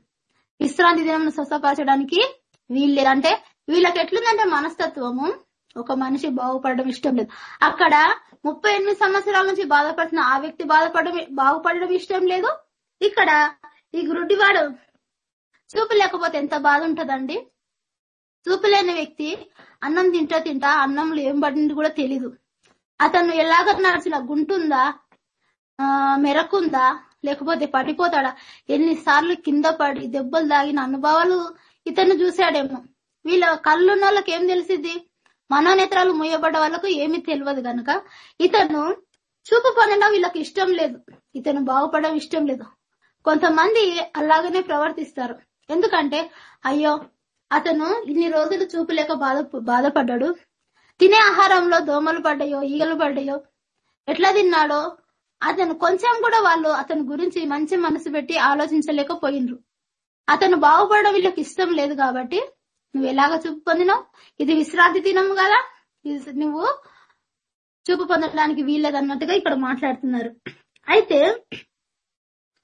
విశ్రాంతి దినం స్వస్థపరచడానికి వీళ్ళు అంటే వీళ్ళకి ఎట్లుందంటే మనస్తత్వము. ఒక మనిషి బాగుపడడం ఇష్టం లేదు. అక్కడ ముప్పై ఎనిమిది సంవత్సరాల నుంచి బాధపడుతున్న ఆ వ్యక్తి బాధపడడం బాగుపడడం ఇష్టం లేదు. ఇక్కడ ఈ గురుడివాడు చూపు లేకపోతే ఎంత బాధ ఉంటదండి? చూపులేని వ్యక్తి అన్నం తింటా తింటా అన్నంలో ఏం పడింది కూడా తెలీదు. అతను ఎలాగ నడిచిన గుంటుందా? ఆ మెరకుందా లేకపోతే పడిపోతాడా? ఎన్నిసార్లు కింద పడి దెబ్బలు తాగిన అనుభవాలు ఇతను చూశాడేమో. వీళ్ళ కళ్ళున్న వాళ్ళకి ఏం తెలిసింది మనోనేత్రాలు మూయబడ్డ వాళ్ళకు ఏమీ తెలియదు గనక. ఇతను చూపు పొందడం వీళ్ళకి ఇష్టం లేదు. ఇతను బాగుపడడం ఇష్టం లేదు. కొంతమంది అలాగనే ప్రవర్తిస్తారు. ఎందుకంటే అయ్యో అతను ఇన్ని రోజులు చూపు లేక బాధ బాధపడ్డాడు. తినే ఆహారంలో దోమలు పడ్డాయో ఈగలు పడ్డాయో ఎట్లా తిన్నాడో అతను కొంచెం కూడా వాళ్ళు అతని గురించి మంచి మనసు పెట్టి ఆలోచించలేకపోయినరు అతను బాగుపడడం వీళ్ళకి ఇష్టం లేదు కాబట్టి నువ్వు ఎలాగ చూపు పొందినావు? ఇది విశ్రాంతి దినం కదా. ఇది నువ్వు చూపు పొందడానికి వీల్లేదు అన్నట్టుగా ఇక్కడ మాట్లాడుతున్నారు. అయితే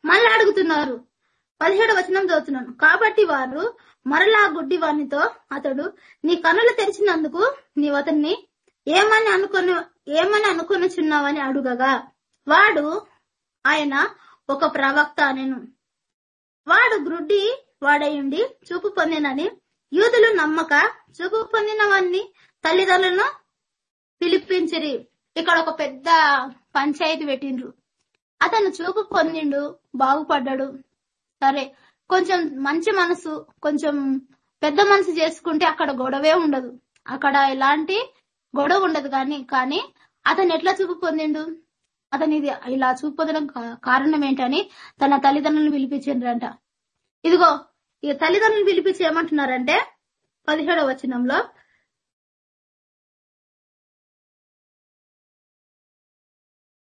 మళ్ళీ అడుగుతున్నారు. పదిహేడు వచనం చదువుతున్నాను. కాబట్టి వారు మరలా గుడ్డి వానితో అతడు నీ కనులు తెరిచినందుకు నీవు అతన్ని ఏమని అనుకుని ఏమని అనుకునిచున్నావని అడుగగా వాడు ఆయన ఒక ప్రవక్త అనెను. వాడు గ్రుడ్డి వాడయుండి చూపు పొందినని యూదులు నమ్మక చూపు పొందిన వాడిని తల్లిదండ్రులను పిలిపించిరి. ఇక్కడ ఒక పెద్ద పంచాయతీ పెట్టిండ్రు. అతను చూపు పొందిండు బాగుపడ్డాడు. సరే కొంచెం మంచి మనసు కొంచెం పెద్ద మనసు చేసుకుంటే అక్కడ గొడవే ఉండదు. అక్కడ ఎలాంటి గొడవ ఉండదు కానీ కానీ అతను ఎట్లా చూపు పొందిండు? అతను ఇది ఇలా చూపు పొందడం కారణం ఏంటని తన తల్లిదండ్రులను పిలిపించిండ్రంట. ఇదిగో ఇక తల్లిదండ్రులను పిలిపించి ఏమంటున్నారంటే పదిహేడవ వచనంలో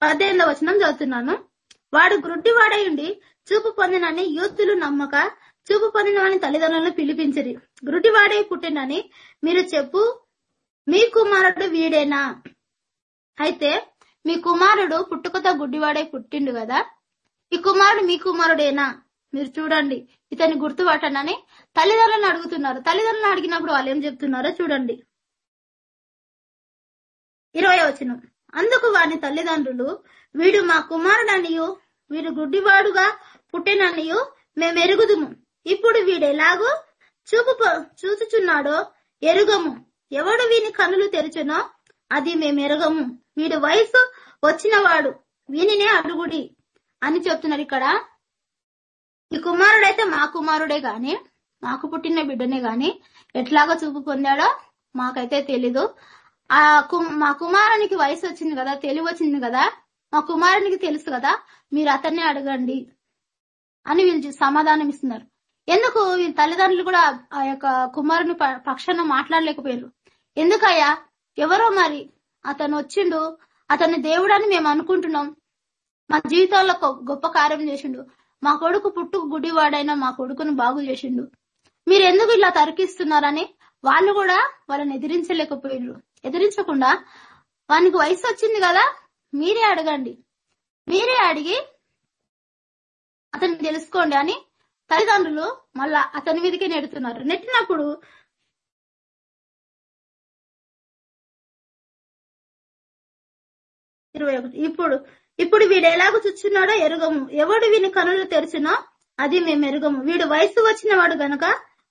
పద్దెనిమిదవ వచనం చదువుతున్నాను. వాడు గ్రుడ్డివాడై ఉండి చూపు పొందినని యూత్తులు నమ్మక చూపు పొందినవని తల్లిదండ్రులను పిలిపించిరి. గురుటివాడే పుట్టినని మీరు చెప్పు మీ కుమారుడు వీడేనా? అయితే మీ కుమారుడు పుట్టుకతో గుడ్డివాడై పుట్టిండు కదా? ఈ కుమారుడు మీ కుమారుడేనా? మీరు చూడండి ఇతన్ని గుర్తుపట్టనని తల్లిదండ్రులను అడుగుతున్నారు. తల్లిదండ్రులను అడిగినప్పుడు వాళ్ళు ఏం చెప్తున్నారో చూడండి. ఇరవై వచనం. అందుకు వాని తల్లిదండ్రులు వీడు మా కుమారుడనియు వీడు గుడ్డివాడుగా పుట్టిననియు మేమెరుగుదుము. ఇప్పుడు వీడెలాగో చూపు చూచుచున్నాడో ఎరుగము. ఎవడు వీని కనులు తెరుచునో అది మేమెరగము. వీడు వయసు వచ్చినవాడు వీనినే అడుగుడి అని చెప్తున్నారు ఇక్కడ. ఈ కుమారుడైతే మా కుమారుడే గాని మాకు పుట్టిన బిడ్డనే గాని ఎట్లాగో చూపు పొందాడో మాకైతే తెలీదు. ఆ మా కుమారునికి వయసు వచ్చింది కదా తెలివి వచ్చింది కదా మా కుమారునికి తెలుసు కదా మీరు అతన్నే అడగండి అని వీళ్ళు సమాధానం ఇస్తున్నారు ఎందుకు తల్లిదండ్రులు కూడా ఆ యొక్క కుమారుని పక్షాన మాట్లాడలేకపోయారు ఎందుకయ్యా? ఎవరో మరి? అతను వచ్చిండు. అతన్ని దేవుడని మేము అనుకుంటున్నాం. మా జీవితాల్లో గొప్ప కార్యం చేసిండు. మా కొడుకు పుట్టుకు గుడివాడైనా మా కొడుకును బాగు చేసిండు. మీరు ఎందుకు ఇలా తరికిస్తున్నారని వాళ్ళు కూడా వాళ్ళని ఎదిరించలేకపోయారు ఎదిరించకుండా వానికి వయసు వచ్చింది కదా మీరే అడగండి. మీరే అడిగి అతన్ని తెలుసుకోండి అని తల్లిదండ్రులు మళ్ళా అతని మీదకే నెడుతున్నారు. నెట్టినప్పుడు ఇరవై ఒకటి. ఇప్పుడు ఇప్పుడు వీడు ఎలాగో చూచున్నాడో ఎరుగము. ఎవడు వీని కనులు తెరిచినో అది మేము ఎరుగము. వీడు వయసు వచ్చిన వాడు గనుక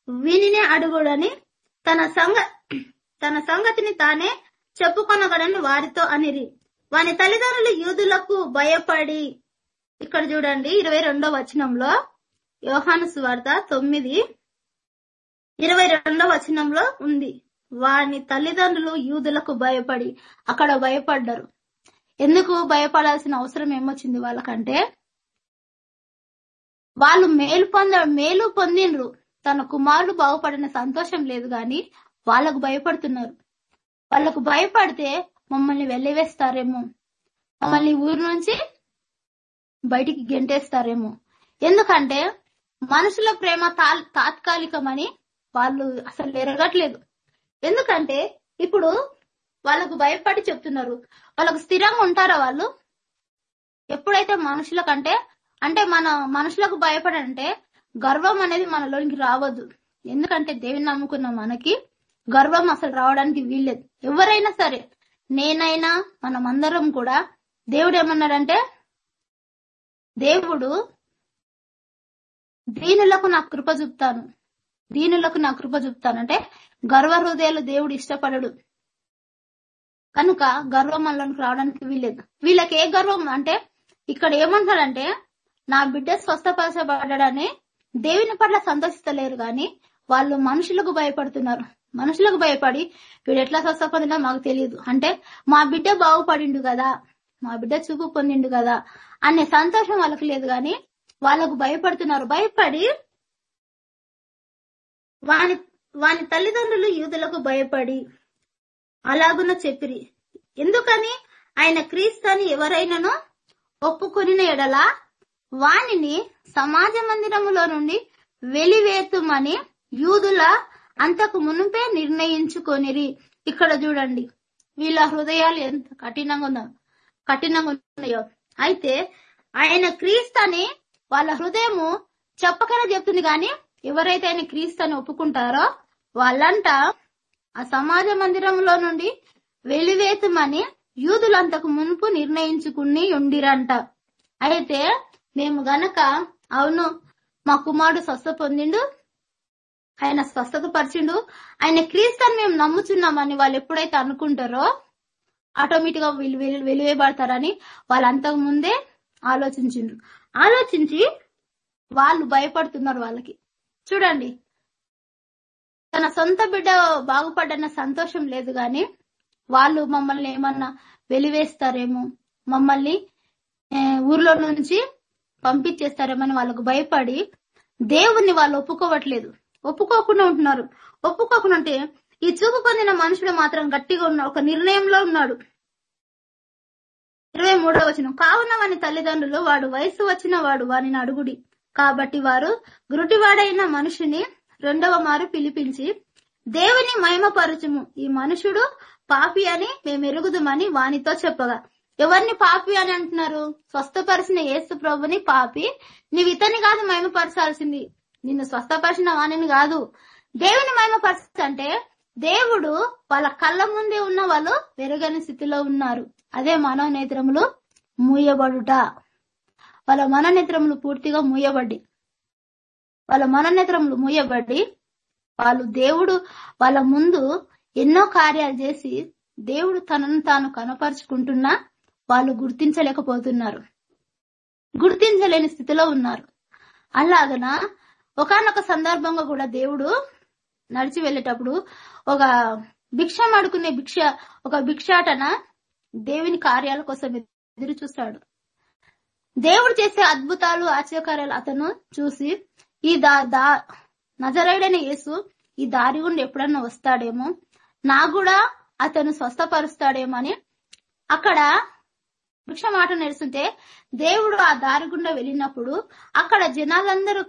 వీనినే అడుగుడని తన సంగ తన సంగతిని తానే చెప్పుకొనగడని వారితో అనిరి. వాని తల్లిదండ్రులు యూదులకు భయపడి ఇక్కడ చూడండి ఇరవై రెండో వచనంలో యోహాను సువార్త తొమ్మిది ఇరవై రెండవ వచనంలో ఉంది. వాని తల్లిదండ్రులు యూదులకు భయపడి అక్కడ భయపడ్డారు. ఎందుకు భయపడాల్సిన అవసరం ఏమొచ్చింది వాళ్ళకంటే వాళ్ళు మేలు పొంద మేలు పొందిండ్రు. తన కుమారుడు బాగుపడిన సంతోషం లేదు గాని వాళ్ళకు భయపడుతున్నారు. వాళ్ళకు భయపడితే మమ్మల్ని వెళ్ళివేస్తారేమో మమ్మల్ని ఊరు నుంచి బయటికి గెంటేస్తారేమో. ఎందుకంటే మనుషుల ప్రేమ తా- తాత్కాలికమని వాళ్ళు అసలు ఎరగట్లేదు. ఎందుకంటే ఇప్పుడు వాళ్ళకు భయపడి చెప్తున్నారు. వాళ్ళకు స్థిరంగా ఉంటారా వాళ్ళు? ఎప్పుడైతే మనుషుల కంటే అంటే మన మనుషులకు భయపడంటే గర్వం అనేది మనలోనికి రావద్దు. ఎందుకంటే దేవుని నమ్ముకున్న మనకి గర్వం అసలు రావడానికి వీల్లేదు. ఎవరైనా సరే నేనైనా మనమందరం కూడా దేవుడు ఏమన్నాడంటే దేవుడు దీనులకు నా కృప చూపుతాను. దీనులకు నా కృప చూపుతానంటే గర్వ హృదయాలు దేవుడు ఇష్టపడడు. కనుక గర్వం మనలోకి రావడానికి వీల్లేదు. వీళ్ళకి ఏ గర్వం? అంటే ఇక్కడ ఏమంటాడంటే నా బిడ్డ స్వస్థపరచబడని దేవుని పట్ల సంతోషిస్తలేరు గాని వాళ్ళు మనుషులకు భయపడుతున్నారు. మనుషులకు భయపడి వీడు ఎట్లా స్వస్థ మాకు తెలియదు. అంటే మా బిడ్డ బాగుపడిండు కదా మా బిడ్డ చూపు పొందిండు కదా అనే సంతోషం వాళ్ళకి లేదు గాని వాళ్ళకు భయపడుతున్నారు. భయపడి వాని వాని తల్లిదండ్రులు యూదులకు భయపడి అలాగున చెప్పిరి. ఎందుకని? ఆయన క్రీస్తుని ఎవరైనాను ఒప్పుకొనిన ఎడల వానిని సమాజ మందిరములో నుండి వెలివేతుమని యూదుల అంతకు మునుపే నిర్ణయించుకొనిరి. ఇక్కడ చూడండి. వీళ్ళ హృదయాలు ఎంత కఠినంగా ఉన్నాయో కఠినంగా ఉన్నాయో. అయితే ఆయన క్రీస్తుని వాళ్ళ హృదయము చెప్పకనే చెప్తుంది కానీ ఎవరైతే ఆయన క్రీస్తు అని ఒప్పుకుంటారో వాళ్ళంట ఆ సమాజ మందిరంలో నుండి వెలివేతమని యూదులు అంతకు మునుపు నిర్ణయించుకుని ఉండిరంట. అయితే మేము గనక అవును మా కుమారుడు స్వస్థ పొందిండు ఆయన స్వస్థత పరిచిండు ఆయన క్రీస్తుని మేము నమ్ముచున్నామని వాళ్ళు ఎప్పుడైతే అనుకుంటారో ఆటోమేటిక్గా వెలివేయబడతారని వాళ్ళంతకు ముందే ఆలోచించిండ్రు. ఆలోచించి వాళ్ళు భయపడుతున్నారు వాళ్ళకి. చూడండి. తన సొంత బిడ్డ బాగుపడ్డన్న సంతోషం లేదు గాని వాళ్ళు మమ్మల్ని ఏమన్నా వెలివేస్తారేమో మమ్మల్ని ఊర్లో నుంచి పంపించేస్తారేమని వాళ్ళకు భయపడి దేవుణ్ణి వాళ్ళు ఒప్పుకోవట్లేదు. ఒప్పుకోకుండా ఉంటున్నారు. ఒప్పుకోకుండా ఉంటే ఈ చూపు పొందిన మనుషుడు మాత్రం గట్టిగా ఉన్న ఒక నిర్ణయంలో ఉన్నాడు. ఇరవై మూడవ వచనం. కావున వాని తల్లిదండ్రులు వాడు వయసు వచ్చిన వాడు వాని అడుగుడి. కాబట్టి వారు గురుటివాడైన మనుషుని రెండవ మారు పిలిపించి దేవుని మహిమపరచుము. ఈ మనుషుడు పాపి అని మేము ఎరుగుదుమని వానితో చెప్పగా. ఎవరిని పాపి అని అంటున్నారు? స్వస్థపరిచిన ఏసు ప్రభుని పాపి. నీవు ఇతని కాదు మహిమపరచాల్సింది. నిన్ను స్వస్థపరిచిన వాణిని కాదు. దేవుని మహిమపరచంటే దేవుడు వాళ్ళ కళ్ళ ముందే ఉన్న వాళ్ళు వెరగని స్థితిలో ఉన్నారు. అదే మానవ నేత్రములు మూయబడుట. వాళ్ళ మననేత్రములు పూర్తిగా మూయబడి వాళ్ళ మన నేత్రములు మూయబడి వాళ్ళు దేవుడు వాళ్ళ ముందు ఎన్నో కార్యాలు చేసి దేవుడు తనను తాను కనపరుచుకుంటున్నా వాళ్ళు గుర్తించలేకపోతున్నారు. గుర్తించలేని స్థితిలో ఉన్నారు. అలాగన ఒకనొక సందర్భంగా కూడా దేవుడు నడిచి వెళ్ళేటప్పుడు ఒక భిక్ష అడుకునే భిక్ష ఒక భిక్షాటన దేవుని కార్యాల కోసం ఎదురు చూస్తాడు. దేవుడు చేసే అద్భుతాలు ఆశ్చర్యకార్యాలు అతను చూసి ఈ దా దా నజరైడని యేసు ఈ దారి గుండా ఎప్పుడన్నా వస్తాడేమో? నా కూడా అతను స్వస్థపరుస్తాడేమో అని అక్కడ వృక్ష మాట నడుస్తుంటే దేవుడు ఆ దారి గుండా వెళ్ళినప్పుడు అక్కడ జనాలందరూ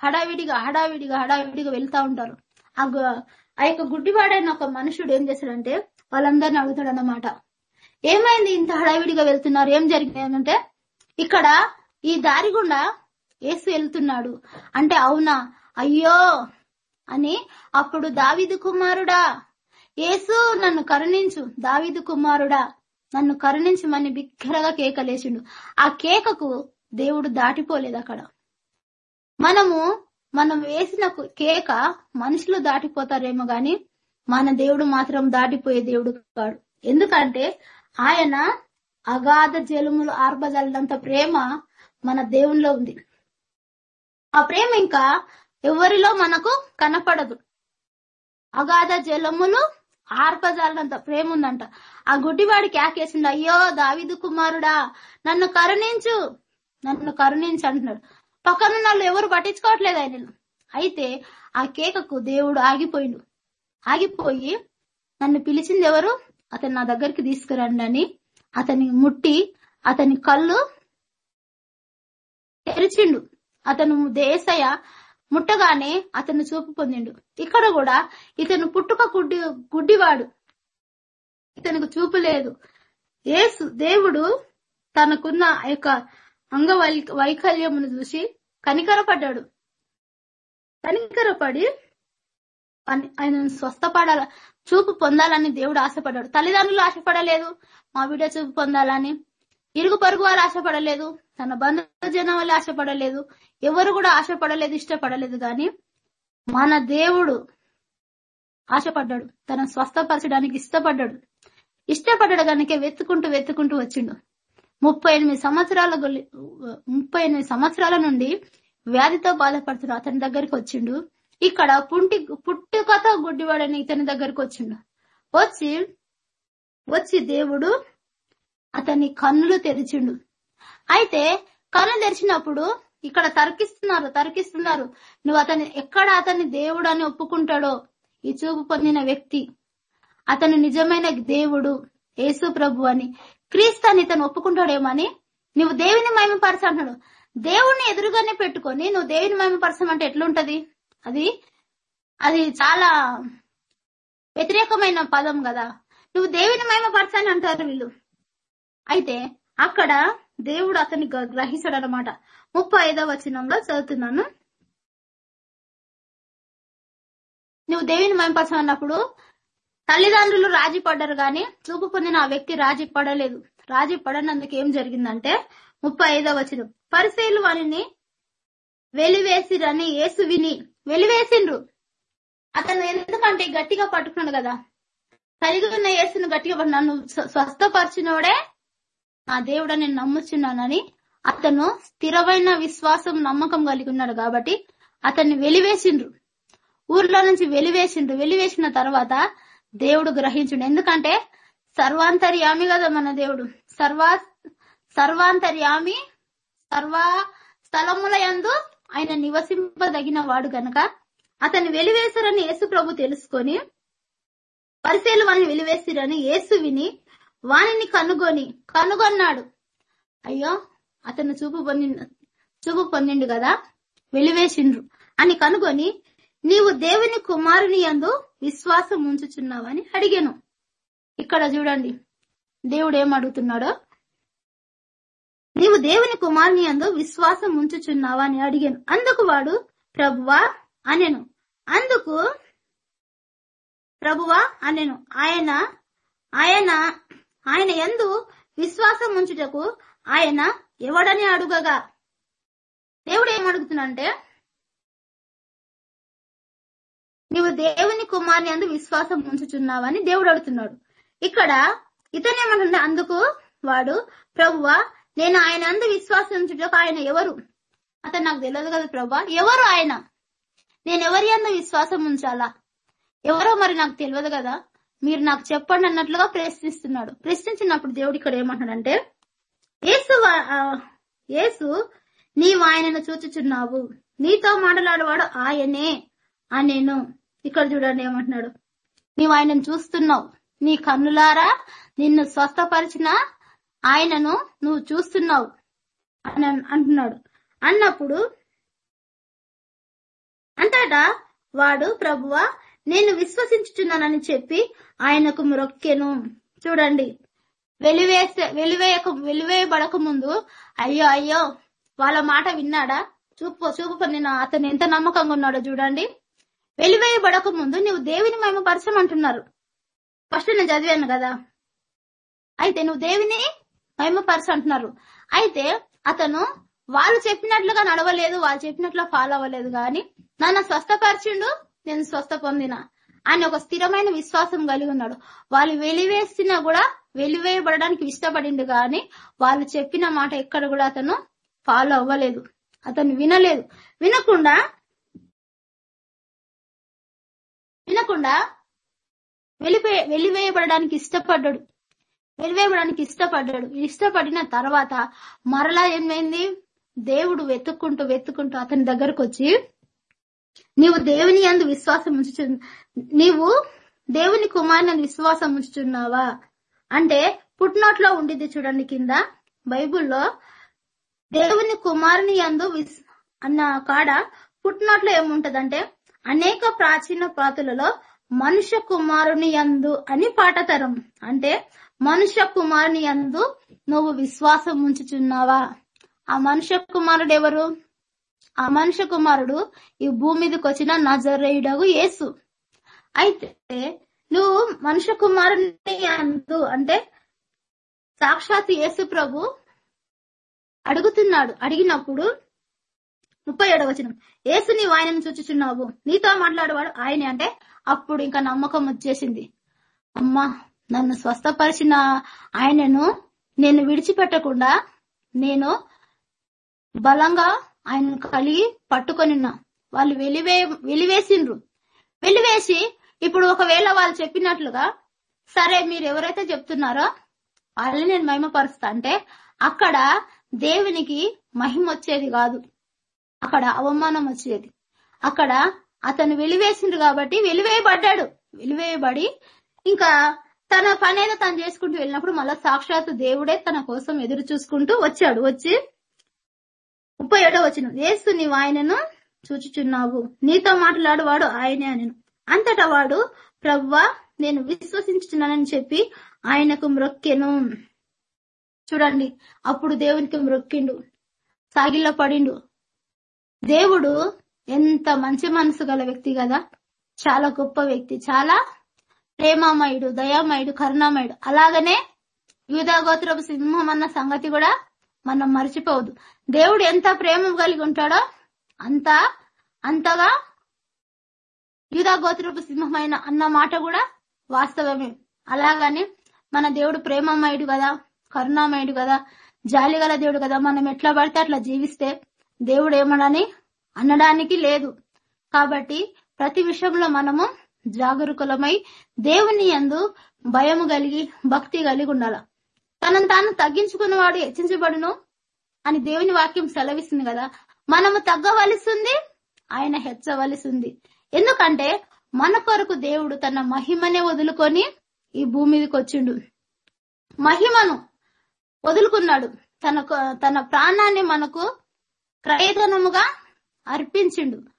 హడావిడిగా హడావిడిగా హడావిడిగా వెళ్తా ఉంటారు. ఆ గు- ఆ యొక్క గుడ్డివాడైన ఒక మనుషుడు ఏం చేశాడంటే వాళ్ళందరిని అడుగుతాడు అన్నమాట ఏమైంది ఇంత హడావిడిగా వెళ్తున్నారు? ఏం జరిగిందంటే ఇక్కడ ఈ దారి గుండా యేసు వెళ్తున్నాడు. అంటే అవునా? అయ్యో! అని అప్పుడు దావిదు కుమారుడా యేసు నన్ను కరుణించు. దావిదు కుమారుడా నన్ను కరుణించమని బిగ్గరగా కేకలేసిండు. ఆ కేకకు దేవుడు దాటిపోలేదు అక్కడ. మనము మనం వేసిన కేక మనుషులు దాటిపోతారేమో గాని మన దేవుడు మాత్రం దాటిపోయే దేవుడు కాడు. ఎందుకంటే ఆయన అగాధ జలములు ఆర్పజల్లంత ప్రేమ మన దేవునిలో ఉంది. ఆ ప్రేమ ఇంకా ఎవరిలో మనకు కనపడదు. అగాధ జలములు ఆర్పజాలంత ప్రేమ ఉందంట. ఆ గుడ్డివాడికి ఆకేసిండు అయ్యో దావిదు కుమారుడా నన్ను కరుణించు నన్ను కరుణించు అంటున్నాడు. పక్కన వాళ్ళు ఎవరు పట్టించుకోవట్లేదు ఆయన అయితే ఆ కేకకు దేవుడు ఆగిపోయిండు. ఆగిపోయి నన్ను పిలిచింది ఎవరు? అతను నా దగ్గరికి తీసుకురండి అని అతని ముట్టి అతని కళ్ళు తెరిచిండు. అతను దేశయ ముట్టగానే అతను చూపు పొందిండు. ఇక్కడ కూడా ఇతను పుట్టుక గుడ్డి గుడ్డివాడు. ఇతనికి చూపు లేదు. ఏసు దేవుడు తనకున్న యొక్క అంగ వైకల్యమును చూసి కనికరపడ్డాడు. కనికరపడి ఆయనను స్వస్థపడాల చూపు పొందాలని దేవుడు ఆశపడ్డాడు. తల్లిదండ్రులు ఆశపడలేదు. మా బిడ్డ చూపు పొందాలని. ఇరుగు పరుగు వాళ్ళు ఆశపడలేదు. తన బంధు జనం వాళ్ళు ఆశపడలేదు. ఎవరు కూడా ఆశపడలేదు ఇష్టపడలేదు గాని మన దేవుడు ఆశపడ్డాడు. తన స్వస్థపరచడానికి ఇష్టపడ్డాడు. ఇష్టపడ్డాడు కనుక వెతుకుంటూ వెతుకుంటూ వచ్చిండు. ముప్పై ఎనిమిది సంవత్సరాల ముప్పై ఎనిమిది సంవత్సరాల నుండి వ్యాధితో బాధపడుతున్న అతని దగ్గరికి వచ్చిండు. ఇక్కడ పుంటి పుట్టుకతో గుడ్డివాడని ఇతని దగ్గరికి వచ్చిండు. వచ్చి వచ్చి దేవుడు అతని కన్నులు తెరిచిండు. అయితే కన్ను తెరిచినప్పుడు ఇక్కడ తరికిస్తున్నారు తరికిస్తున్నారు. నువ్వు అతని ఎక్కడ అతని దేవుడు అని ఒప్పుకుంటాడో ఈ చూపు పొందిన వ్యక్తి. అతను నిజమైన దేవుడు యేసు ప్రభు అని. క్రీస్తు అని ఇతను ఒప్పుకుంటాడేమని నువ్వు దేవుని మహిమపరచ అంటున్నాడు. దేవుణ్ణి ఎదురుగానే పెట్టుకొని నువ్వు దేవుని మహిమపరచమంటే ఎట్లుంటది? అది అది చాలా వ్యతిరేకమైన పదం కదా. నువ్వు దేవుని మహిమపరచని అంటారు వీళ్ళు. అయితే అక్కడ దేవుడు అతన్ని గ్రహిస్తాడు అనమాట ముప్పై ఐదవ వచనంలో చదువుతున్నాను. నువ్వు దేవుని మహిమపరచమన్నప్పుడు తల్లిదండ్రులు రాజీ పడ్డారు గాని చూపు పొందిన ఆ వ్యక్తి రాజీ పడలేదు. రాజీ పడనందుకు ఏం జరిగిందంటే ముప్పై ఐదవ వచనం. పరిశీలు వారిని వెలివేసిరని యేసు విని వెలివేసిండ్రు. అతను ఎందుకంటే గట్టిగా పట్టుకున్నాడు కదా. కలిగి ఉన్న యేసును గట్టిగా నన్ను స్వస్థపరిచినోడే నా దేవుడు నేను నమ్ముచున్నానని అతను స్థిరమైన విశ్వాసం నమ్మకం కలిగి ఉన్నాడు కాబట్టి అతన్ని వెలివేసిండ్రు. ఊర్లో నుంచి వెలివేసిండ్రు. వెలివేసిన తర్వాత దేవుడు గ్రహించుడు. ఎందుకంటే సర్వాంతర్యామి కదా మన దేవుడు. సర్వా సర్వాంతర్యామి సర్వ స్థలముల యందు ఆయన నివసింపదగిన వాడు గనక అతన్ని వెలివేశారని యేసు ప్రభు తెలుసుకొని పరిశీలు వారిని వెలివేసిరని యేసు విని వానిని కనుగొని కనుగొన్నాడు. అయ్యో అతను చూపు పొంది చూపు పొందిండు కదా వెలివేసిండ్రు అని కనుగొని నీవు దేవుని కుమారుని అందు విశ్వాసం ఉంచుచున్నావని అడిగాను. ఇక్కడ చూడండి దేవుడు ఏం అడుగుతున్నాడో? నీవు దేవుని కుమారుని అందు విశ్వాసం ఉంచుచున్నావా అని అడిగాను. అందుకు వాడు ప్రభువా అనెను. అందుకు ప్రభువా అనెను. ఆయన ఆయన ఆయన ఎందు విశ్వాసం ఉంచుటకు ఆయన ఎవడని అడుగగా? దేవుడు ఏం అడుగుతున్నాడంటే నీవు దేవుని కుమారుని అందు విశ్వాసం ఉంచుచున్నావని దేవుడు అడుగుతున్నాడు. ఇక్కడ ఇతనేమంటుండే అందుకు వాడు ప్రభువా నేను ఆయన అందు విశ్వాసించుటకు ఆయన ఎవరు? అతను నాకు తెలియదు కదా ప్రభా. ఎవరు ఆయన? నేను ఎవరి అందు విశ్వాసం ఉంచాలా? ఎవరో మరి నాకు తెలియదు కదా. మీరు నాకు చెప్పండి అన్నట్లుగా ప్రశ్నిస్తున్నాడు. ప్రశ్నించినప్పుడు దేవుడు ఇక్కడ ఏమంటాడంటే యేసు ఏసు ఆ, యేసు నీవు ఆయనను చూచుచున్నావు. నీతో మాట్లాడేవాడు ఆయనే అనేను. ఇక్కడ చూడండి ఏమంటున్నాడు. నీవు ఆయనను చూస్తున్నావు. నీ కన్నులారా నిన్ను స్వస్థపరిచిన ఆయనను నువ్వు చూస్తున్నావు అని అంటున్నాడు. అన్నప్పుడు అంతటా వాడు ప్రభువా నేను విశ్వసించుచున్నానని చెప్పి ఆయనకు మొక్కెను చూడండి. వెలివేసే వెలివేయక వెలివేయబడక ముందు అయ్యో అయ్యో వాళ్ళ మాట విన్నాడా? చూపు చూపు నేను అతను ఎంత నమ్మకంగా ఉన్నాడో చూడండి. వెలివేయబడక ముందు నువ్వు దేవిని మేము పరిచయం అంటున్నారు ఫస్ట్ నేను చదివాను కదా. అయితే నువ్వు దేవిని మహిమపరచ అంటున్నారు అయితే అతను వాళ్ళు చెప్పినట్లుగా నడవలేదు వాళ్ళు చెప్పినట్లు ఫాలో అవ్వలేదు కానీ నన్ను స్వస్థపరిచిండు నేను స్వస్థ పొందిన అని ఒక స్థిరమైన విశ్వాసం కలిగి ఉన్నాడు. వాళ్ళు వెలివేసినా కూడా వెలివేయబడడానికి ఇష్టపడిండు కానీ వాళ్ళు చెప్పిన మాట ఎక్కడ కూడా అతను ఫాలో అవ్వలేదు. అతను వినలేదు. వినకుండా వినకుండా వెలిపే వెలివేయబడడానికి ఇష్టపడ్డాడు. వెలివేయబడడానికి ఇష్టపడ్డాడు. ఇష్టపడిన తర్వాత మరలా ఏమైంది? దేవుడు వెతుక్కుంటూ వెతుక్కుంటూ అతని దగ్గరకు వచ్చి నీవు దేవుని యందు విశ్వాసం ఉంచు నీవు దేవుని కుమారుని విశ్వాసం ఉంచుతున్నావా అంటే పుట్నోట్లో ఉండిద్ది చూడండి కింద బైబిల్లో. దేవుని కుమారుని యందు అన్న కాడ పుట్నోట్లో ఏముంటదంటే అనేక ప్రాచీన పాతులలో మనుష్య కుమారుని యందు అని పాటతరం అంటే మనుష్య కుమారుని అందు నువ్వు విశ్వాసం ఉంచుచున్నావా? ఆ మనుష్య కుమారుడు ఎవరు ఆ మనుష్య కుమారుడు ఈ భూమి మీదకి వచ్చిన నజరేయుడగు యేసు. అయితే నువ్వు మనుష్య కుమారుని అందు అంటే సాక్షాత్ యేసు ప్రభు అడుగుతున్నాడు అడిగినప్పుడు ముప్పై ఏడవ వచనం. యేసు నీవు ఆయనను చూచుచున్నావు నీతో మాట్లాడేవాడు ఆయనే అంటే అప్పుడు ఇంకా నమ్మకం వచ్చేసింది. అమ్మా నన్ను స్వస్థపరిచిన ఆయనను నేను విడిచిపెట్టకుండా నేను బలంగా ఆయనను కలిగి పట్టుకొని వాళ్ళు వెలివే వెలివేసిండ్రు. వెలివేసి ఇప్పుడు ఒకవేళ వాళ్ళు చెప్పినట్లుగా సరే మీరు ఎవరైతే చెప్తున్నారో వాళ్ళని నేను మహిమపరుస్తా అంటే అక్కడ దేవునికి మహిమ వచ్చేది కాదు. అక్కడ అవమానం వచ్చేది. అక్కడ అతను వెలివేసిండు కాబట్టి వెలివేయబడ్డాడు. వెలివేయబడి ఇంకా తన పనేదో తను చేసుకుంటూ వెళ్ళినప్పుడు మళ్ళా సాక్షాత్ దేవుడే తన కోసం ఎదురు చూసుకుంటూ వచ్చాడు. వచ్చి ముప్పై ఏడో వచ్చిన ఏసు నీవు ఆయనను చూచుచున్నావు. నీతో మాట్లాడువాడు ఆయనే అని అంతటా వాడు ప్రవ్వా నేను విశ్వసించుతున్నానని చెప్పి ఆయనకు మ్రొక్కెను. చూడండి అప్పుడు దేవునికి మ్రొక్కిండు. సాగిల్లో పడిండు. దేవుడు ఎంత మంచి మనసు గల వ్యక్తి కదా. చాలా గొప్ప వ్యక్తి. చాలా ప్రేమామయుడు దయామయుడు కరుణామయుడు. అలాగనే యూదాగోత్రపు సింహం అన్న సంగతి కూడా మనం మర్చిపోవద్దు. దేవుడు ఎంత ప్రేమ కలిగి ఉంటాడో అంత అంతగా యూదా గోత్రపు సింహమైన అన్న మాట కూడా వాస్తవమే. అలాగని మన దేవుడు ప్రేమమయుడు కదా కరుణామయుడు కదా జాలి గల దేవుడు కదా మనం ఎట్లా పడితే అట్లా జీవిస్తే దేవుడు ఏమనని అనడానికి లేదు. కాబట్టి ప్రతి విషయంలో మనము జాగరూకులమై దేవుని యందు భయము కలిగి భక్తి కలిగి ఉండాల. తనను తాను తగ్గించుకున్నవాడు హెచ్చించబడును అని దేవుని వాక్యం సెలవిస్తుంది కదా. మనము తగ్గవలసింది ఆయన హెచ్చవలసింది. ఎందుకంటే మన కొరకు దేవుడు తన మహిమనే వదులుకొని ఈ భూమి మీదకి వచ్చిండు. మహిమను వదులుకున్నాడు. తన తన ప్రాణాన్ని మనకు క్రయధనముగా అర్పించిండు.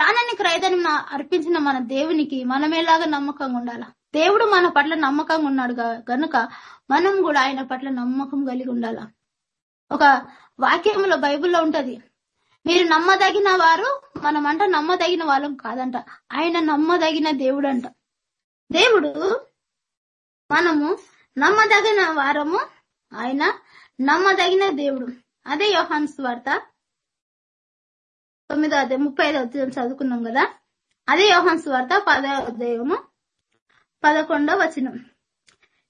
ప్రాణాన్ని క్రయధనం అర్పించిన మన దేవునికి మనమేలాగా నమ్మకంగా ఉండాల? దేవుడు మన పట్ల నమ్మకంగా ఉన్నాడు కనుక గనుక మనం కూడా ఆయన పట్ల నమ్మకం కలిగి ఉండాల? ఒక వాక్యంలో బైబిల్లో ఉంటది మీరు నమ్మదగిన వారు మనమంట నమ్మదగిన వాళ్ళం కాదంట ఆయన నమ్మదగిన దేవుడు అంట దేవుడు మనము నమ్మదగిన వారము ఆయన నమ్మదగిన దేవుడు. అదే యోహాన్స్ వార్త తొమ్మిదో అధ్యాయం ముప్పై ఐదో అధ్యాయం చదువుకున్నాం కదా? అదే యోహన్ వార్త పదో అధ్యాయము పదకొండో వచనం.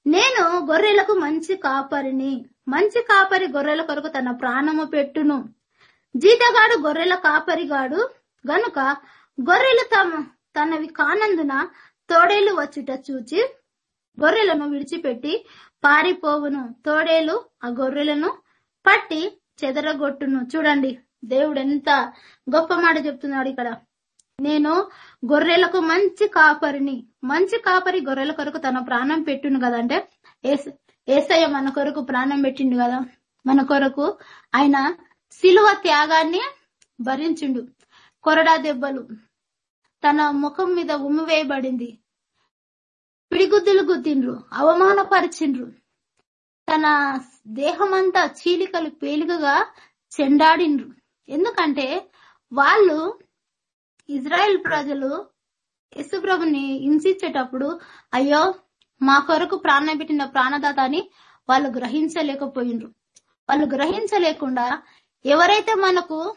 నేను గొర్రెలకు మంచి కాపరిని మంచి కాపరి గొర్రెల కొరకు తన ప్రాణము పెట్టును. జీతగాడు గొర్రెల కాపరిగాడు గనుక గొర్రెలు తమ తనవి కానందున తోడేలు వచ్చుట చూచి గొర్రెలను విడిచిపెట్టి పారిపోవును. తోడేలు ఆ గొర్రెలను పట్టి చెదరగొట్టును. చూడండి. దేవుడు ఎంత గొప్ప మాట చెప్తున్నాడు ఇక్కడ. నేను గొర్రెలకు మంచి కాపరిని మంచి కాపరి గొర్రెల కొరకు తన ప్రాణం పెట్టును కదంటే ఏసయ్య మన కొరకు ప్రాణం పెట్టిండు కదా. మన కొరకు ఆయన శిలువ త్యాగాన్ని భరించిండు. కొరడా దెబ్బలు. తన ముఖం మీద ఉమ్మివేయబడింది పిడిగుద్దులు గుద్దిండ్రు అవమానపరిచిండ్రు. తన దేహమంతా చీలికలు పేలికగా చెండాడిండ్రు. ఎందుకంటే వాళ్ళు ఇజ్రాయెల్ ప్రజలు యశుప్రభుని హింసించేటప్పుడు అయ్యో మా కొరకు ప్రాణం పెట్టిన ప్రాణదాత అని వాళ్ళు గ్రహించలేకపోయిండ్రు. వాళ్ళు గ్రహించలేకుండా ఎవరైతే మనకు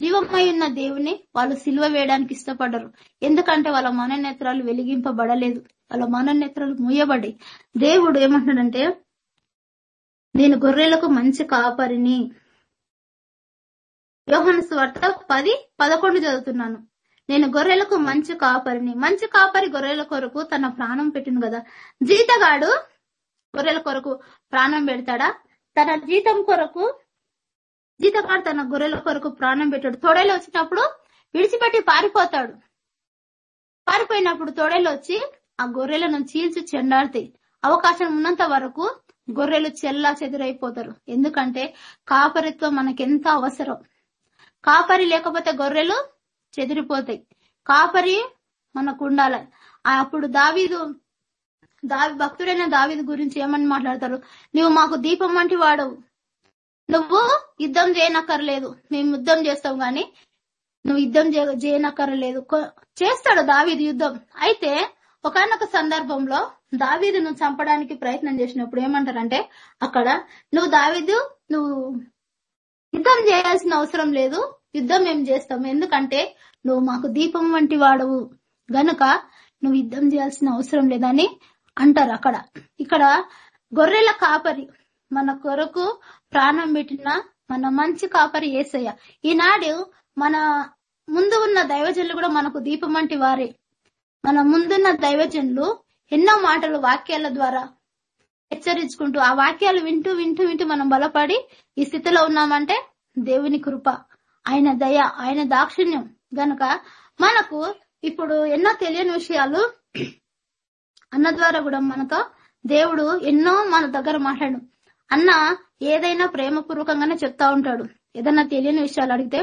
జీవమై ఉన్న దేవుని వాళ్ళు సిలువ వేయడానికి ఇష్టపడరు. ఎందుకంటే వాళ్ళ మనోనేత్రాలు వెలిగింపబడలేదు. వాళ్ళ మనోనేత్రాలు మూయబడ్డాయి దేవుడు ఏమంటాడంటే నేను గొర్రెలకు మంచి కాపరిని యోహన స్వార్త పది పదకొండు చదువుతున్నాను. నేను గొర్రెలకు మంచి కాపరిని. మంచి కాపరి గొర్రెల కొరకు తన ప్రాణం పెట్టింది కదా. జీతగాడు గొర్రెల కొరకు ప్రాణం పెడతాడా? తన జీతం కొరకు జీతగాడు తన గొర్రెల కొరకు ప్రాణం పెట్టాడు. తొడేలు వచ్చినప్పుడు విడిచిపెట్టి పారిపోతాడు. పారిపోయినప్పుడు తొడేలు వచ్చి ఆ గొర్రెలను చీల్చి చెండాడుతాయి అవకాశం ఉన్నంత వరకు గొర్రెలు చెల్లా చెదురైపోతారు ఎందుకంటే కాపరిత్వం మనకెంత అవసరం? కాపరి లేకపోతే గొర్రెలు చెదిరిపోతాయి. కాపరి మనకు ఉండాలి అప్పుడు దావీదు దావి భక్తుడైన దావీదు గురించి ఏమని మాట్లాడతారు? నువ్వు మాకు దీపం వంటి వాడవు. నువ్వు యుద్ధం చేయనక్కర్లేదు. మేము యుద్ధం చేస్తాం గాని నువ్వు యుద్ధం చేయ- చేయనక్కర్లేదు. చేస్తాడు దావీదు యుద్ధం. అయితే ఒకనొక సందర్భంలో దావీదును చంపడానికి ప్రయత్నం చేసినప్పుడు ఏమంటారంటే అక్కడ నువ్వు దావీదు నువ్వు యుద్ధం చేయాల్సిన అవసరం లేదు. యుద్ధం ఏం చేస్తాం? ఎందుకంటే నువ్వు మాకు దీపం వంటి వాడవు. గనుక నువ్వు యుద్ధం చేయాల్సిన అవసరం లేదని అంటారు అక్కడ. ఇక్కడ గొర్రెల కాపరి మన కొరకు ప్రాణం పెట్టిన మన మంచి కాపరి ఏసయ్య. ఈనాడు మన ముందు ఉన్న దైవజనులు కూడా మనకు దీపం వంటి వారే. మన ముందున్న దైవజనులు ఎన్నో మాటలు వాక్యాల ద్వారా హెచ్చరించుకుంటూ ఆ వాక్యాలు వింటూ వింటూ వింటూ మనం బలపడి ఈ స్థితిలో ఉన్నామంటే దేవుని కృప ఆయన దయ ఆయన దాక్షిణ్యం. గనుక మనకు ఇప్పుడు ఎన్నో తెలియని విషయాలు అన్న ద్వారా కూడా మనతో దేవుడు ఎన్నో మన దగ్గర మాట్లాడు. అన్న ఏదైనా ప్రేమపూర్వకంగానే చెప్తా ఉంటాడు. ఏదన్నా తెలియని విషయాలు అడిగితే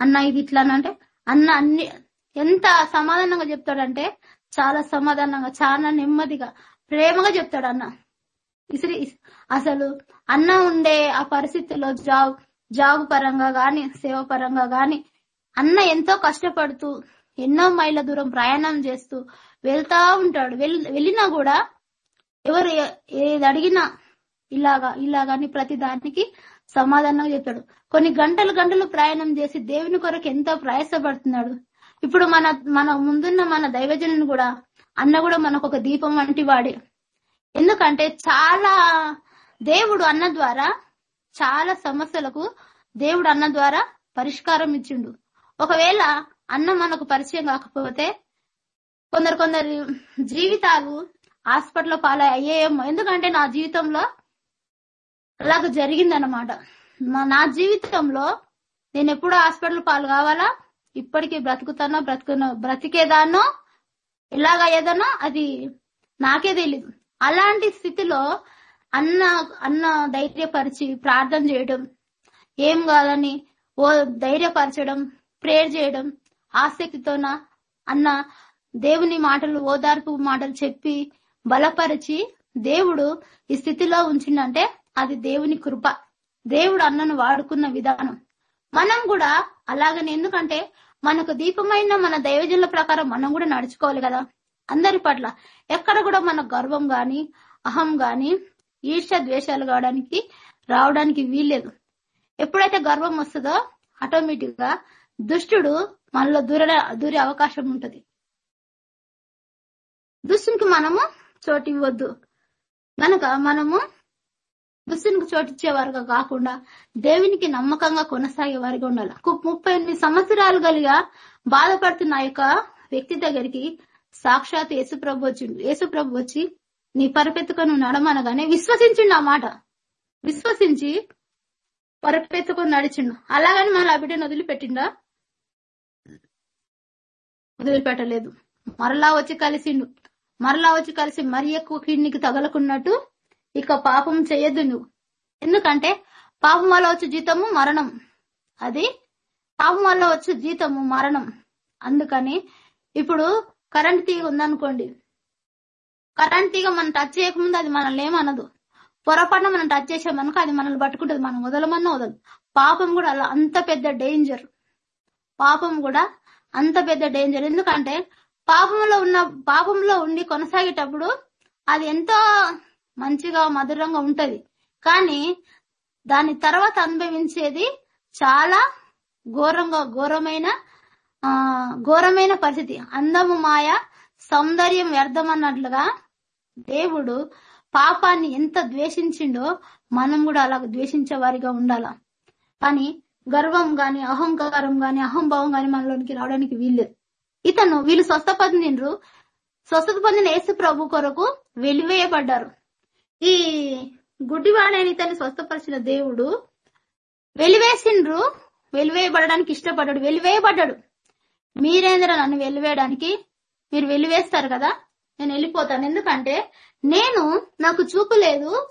అన్న ఇది ఇట్లా అంటే అన్న అన్ని ఎంత సమాధానంగా చెప్తాడంటే చాలా సమాధానంగా చాలా నెమ్మదిగా ప్రేమగా చెప్తాడు అన్న. ఇసిరి అసలు అన్న ఉండే ఆ పరిస్థితిలో జాబ్ జాబ్ పరంగా గాని సేవ పరంగా గాని అన్న ఎంతో కష్టపడుతూ ఎన్నో మైళ్ళ దూరం ప్రయాణం చేస్తూ వెళ్తా ఉంటాడు. వెళ్ళినా కూడా ఎవరు ఏది అడిగినా ఇలాగా ఇలాగని ప్రతి దానికి సమాధానం చెప్తాడు. కొన్ని గంటలు గంటలు ప్రయాణం చేసి దేవుని కొరకు ఎంతో ప్రయాసపడుతున్నాడు. ఇప్పుడు మన మన ముందున్న మన దైవజనుని కూడా అన్న కూడా మనకు ఒక దీపం వంటి వాడే. ఎందుకంటే చాలా దేవుడు అన్న ద్వారా చాలా సమస్యలకు దేవుడు అన్న ద్వారా పరిష్కారం ఇచ్చిండు. ఒకవేళ అన్న మనకు పరిచయం కాకపోతే కొందరు కొందరు జీవితాలు హాస్పిటల్ పాలు అయ్యేమో. ఎందుకంటే నా జీవితంలో అలాగ జరిగిందనమాట మా నా జీవితంలో నేను ఎప్పుడు హాస్పిటల్ పాలు కావాలా? ఇప్పటికీ బ్రతుకుతానో బ్రతుకునో బ్రతికేదానో ఎలాగ అయ్యేదానో అది నాకే తెలీదు. అలాంటి స్థితిలో అన్న అన్న ధైర్యపరిచి ప్రార్థన చేయడం ఏం కాదని ఓ ధైర్యపరచడం ప్రేయర్ చేయడం ఆసక్తితోన అన్న దేవుని మాటలు ఓదార్పు మాటలు చెప్పి బలపరిచి దేవుడు ఈ స్థితిలో ఉంచిందంటే అది దేవుని కృప. దేవుడు అన్నను వాడుకున్న విధానం. మనం కూడా అలాగని ఎందుకంటే మనకు దీపమైన మన దైవజనుల ప్రకారం మనం కూడా నడుచుకోవాలి కదా. అందరి పట్ల ఎక్కడ కూడా మన గర్వం గాని అహం గాని ఈర్ష ద్వేషాలు కావడానికి రావడానికి వీల్లేదు. ఎప్పుడైతే గర్వం వస్తుందో ఆటోమేటిక్గా దుష్టుడు మనలో దూర దూరే అవకాశం ఉంటుంది. దుష్టునికి మనము చోటు ఇవ్వద్దు. కనుక మనము దుస్తునికి చోటిచ్చే వారుగా కాకుండా దేవునికి నమ్మకంగా కొనసాగే వారిగా ఉండాలి. ముప్పై ఎనిమిది సంవత్సరాలు కలిగా బాధపడుతున్న యొక్క వ్యక్తి దగ్గరికి సాక్షాత్ యేసుప్రభు వచ్చిండు యేసుప్రభు వచ్చి నీ పరపెత్తుకొని నడమనగానే విశ్వసించిండు ఆ మాట. విశ్వసించి పరపెత్తుకొని నడిచిండు. అలాగని మన ఆ బిడ్డను వదిలిపెట్టిండా? వదిలిపెట్టలేదు. మరలా వచ్చి కలిసిండు. మరలా వచ్చి కలిసి మరి ఎక్కువ కిడ్నీకి తగలకున్నట్టు ఇక పాపం చేయొద్దు నువ్వు. ఎందుకంటే పాపం వల్ల వచ్చే జీతము మరణం. అది పాపం వల్ల వచ్చే జీతము మరణం. అందుకని ఇప్పుడు కరెంట్ తీగ ఉందనుకోండి. కరెంట్ తీగ మనం టచ్ చేయకముందు అది మనల్ని ఏమనదు. పొరపాటున మనం టచ్ చేసామనుకో అది మనల్ని పట్టుకుంటుంది. మనం వదలమన్నా వదలు పాపం కూడా అలా అంత పెద్ద డేంజర్ పాపం కూడా అంత పెద్ద డేంజర్ ఎందుకంటే పాపంలో ఉన్న పాపంలో ఉండి కొనసాగేటప్పుడు అది ఎంతో మంచిగా మధురంగా ఉంటది. కానీ దాని తర్వాత అనుభవించేది చాలా ఘోరంగా ఘోరమైన ఆ ఘోరమైన పరిస్థితి. అందము మాయ సౌందర్యం వ్యర్థం అన్నట్లుగా దేవుడు పాపాన్ని ఎంత ద్వేషించిండో మనం కూడా అలా ద్వేషించే వారిగా ఉండాల. కానీ గర్వం గాని అహంకారం గాని అహంభావం గాని మనలోనికి రావడానికి వీల్లేదు. ఇతను వీళ్ళు స్వస్థ పొందినరు స్వస్థత పొందిన యేసు ప్రభు కొరకు వెలివేయబడ్డారు. ఈ గుడ్డివాడైన ఇతన్ని స్వస్థపరిచిన దేవుడు వెలివేసిండ్రు వెలివేయబడడానికి ఇష్టపడ్డాడు. వెలివేయబడ్డాడు. మీరేంద్ర నన్ను వెలివేయడానికి? మీరు వెలివేస్తారు కదా? నేను వెళ్ళిపోతాను. ఎందుకంటే నేను నాకు చూపు లేదు.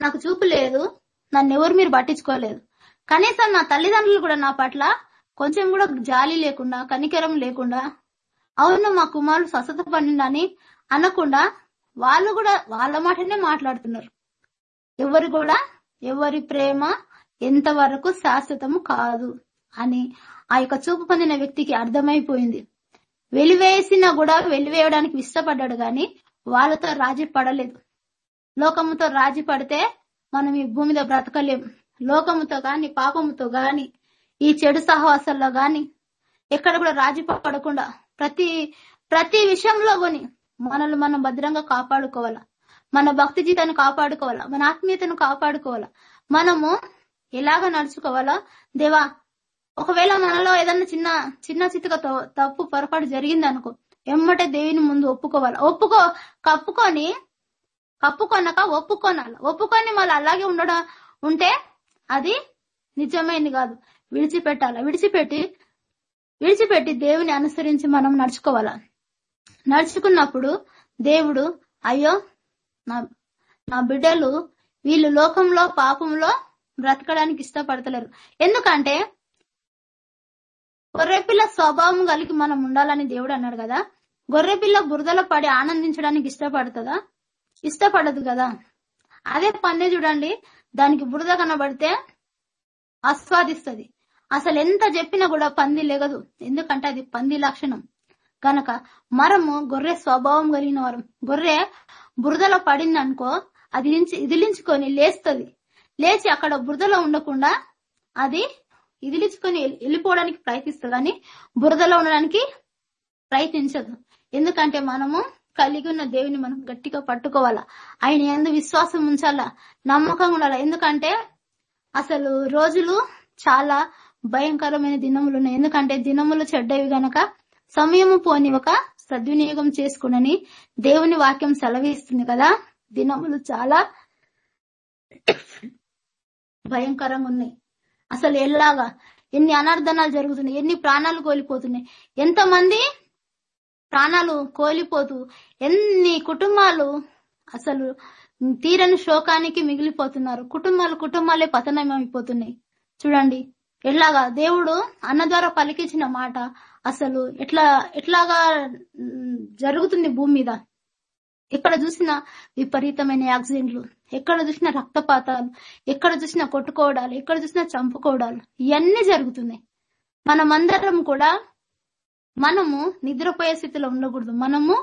నాకు చూపు లేదు. నన్ను ఎవరు మీరు పట్టించుకోలేదు. కనీసం నా తల్లిదండ్రులు కూడా నా పట్ల కొంచెం కూడా జాలి లేకుండా కనికరం లేకుండా అవును మా కుమారుడు స్వస్థత పండిండని అనకుండా వాళ్ళు కూడా వాళ్ళ మాటనే మాట్లాడుతున్నారు. ఎవరు కూడా ఎవరి ప్రేమ ఎంతవరకు శాశ్వతము కాదు. అని ఆ యొక్క చూపు పొందిన వ్యక్తికి అర్థమైపోయింది. వెలివేసినా కూడా వెలివేయడానికి ఇష్టపడ్డాడు గాని వాళ్ళతో రాజీ పడలేదు. లోకముతో రాజీ పడితే మనం ఈ భూమి మీద బ్రతకలేం. లోకముతో గాని పాపముతో గాని ఈ చెడు సహవాసంలో గాని ఎక్కడ కూడా రాజీ పడకుండా ప్రతి ప్రతి విషయంలో కొని మనల్ని మనం భద్రంగా కాపాడుకోవాలా. మన భక్తి జీతాన్ని కాపాడుకోవాలా. మన ఆత్మీయతను కాపాడుకోవాలా. మనము ఎలాగ నడుచుకోవాలా దేవా ఒకవేళ మనలో ఏదన్నా చిన్న చిన్న చిత్తగా తప్పు పొరపాటు జరిగింది అనుకో ఎమ్మటే దేవుని ముందు ఒప్పుకోవాలి. ఒప్పుకో కప్పుకొని కప్పుకొనక ఒప్పుకోనాలి. ఒప్పుకొని మళ్ళీ అలాగే ఉండడం ఉంటే అది నిజమైంది కాదు. విడిచిపెట్టాలి. విడిచిపెట్టి విడిచిపెట్టి దేవుని అనుసరించి మనం నడుచుకోవాలా? నడుచుకున్నప్పుడు దేవుడు అయ్యో నా నా బిడ్డలు వీళ్ళు లోకంలో పాపంలో బ్రతకడానికి ఇష్టపడతలేరు. ఎందుకంటే గొర్రెపిల్ల స్వభావం కలిగి మనం ఉండాలని దేవుడు అన్నాడు కదా. గొర్రెపిల్ల బురదలో పడి ఆనందించడానికి ఇష్టపడుతుందా? ఇష్టపడదు కదా. అదే పంది చూడండి. దానికి బురద కనబడితే ఆస్వాదిస్తుంది. అసలు ఎంత చెప్పినా కూడా పంది లేగదు. ఎందుకంటే అది పంది లక్షణం. గనక మరము గొర్రె స్వభావం కలిగిన వారం. గొర్రె బురదలో పడిందనుకో అది ఇదిలించుకొని లేస్తుంది. లేచి అక్కడ బురదలో ఉండకుండా అది ఇదిలించుకొని వెళ్ళి- వెళ్ళిపోవడానికి ప్రయత్నిస్తుంది కానీ బురదలో ఉండడానికి ప్రయత్నించదు. ఎందుకంటే మనము కలిగి ఉన్న దేవుని మనం గట్టిగా పట్టుకోవాలా. ఆయన ఎందు విశ్వాసం ఉంచాలా? నమ్మకంగా ఉండాలా? ఎందుకంటే అసలు రోజులు చాలా భయంకరమైన దినములు ఉన్నాయి. ఎందుకంటే దినములు చెడ్డవి గనక సమయము పోని ఒక సద్వినియోగం చేసుకునని దేవుని వాక్యం సెలవిస్తుంది కదా. దినములు చాలా భయంకరంగా ఉన్నాయి. అసలు ఎలాగా? ఎన్ని అనర్థనాలు జరుగుతున్నాయి ఎన్ని ప్రాణాలు కోల్పోతున్నాయి. ఎంతమంది ప్రాణాలు కోలిపోతూ ఎన్ని కుటుంబాలు అసలు తీరని శోకానికి మిగిలిపోతున్నారు. కుటుంబాలు కుటుంబాలే పతనం అయిపోతున్నాయి చూడండి ఎలాగా? దేవుడు అన్న ద్వారా పలికించిన మాట అసలు ఎట్లా ఎట్లాగా జరుగుతుంది భూమి మీద? ఎక్కడ చూసినా విపరీతమైన యాక్సిడెంట్లు ఎక్కడ చూసినా రక్తపాతాలు ఎక్కడ చూసినా కొట్టుకోవడాలు ఎక్కడ చూసినా చంపుకోవడాలు ఇవన్నీ జరుగుతున్నాయి. మనమందరం కూడా మనము నిద్రపోయే స్థితిలో ఉండకూడదు. మనము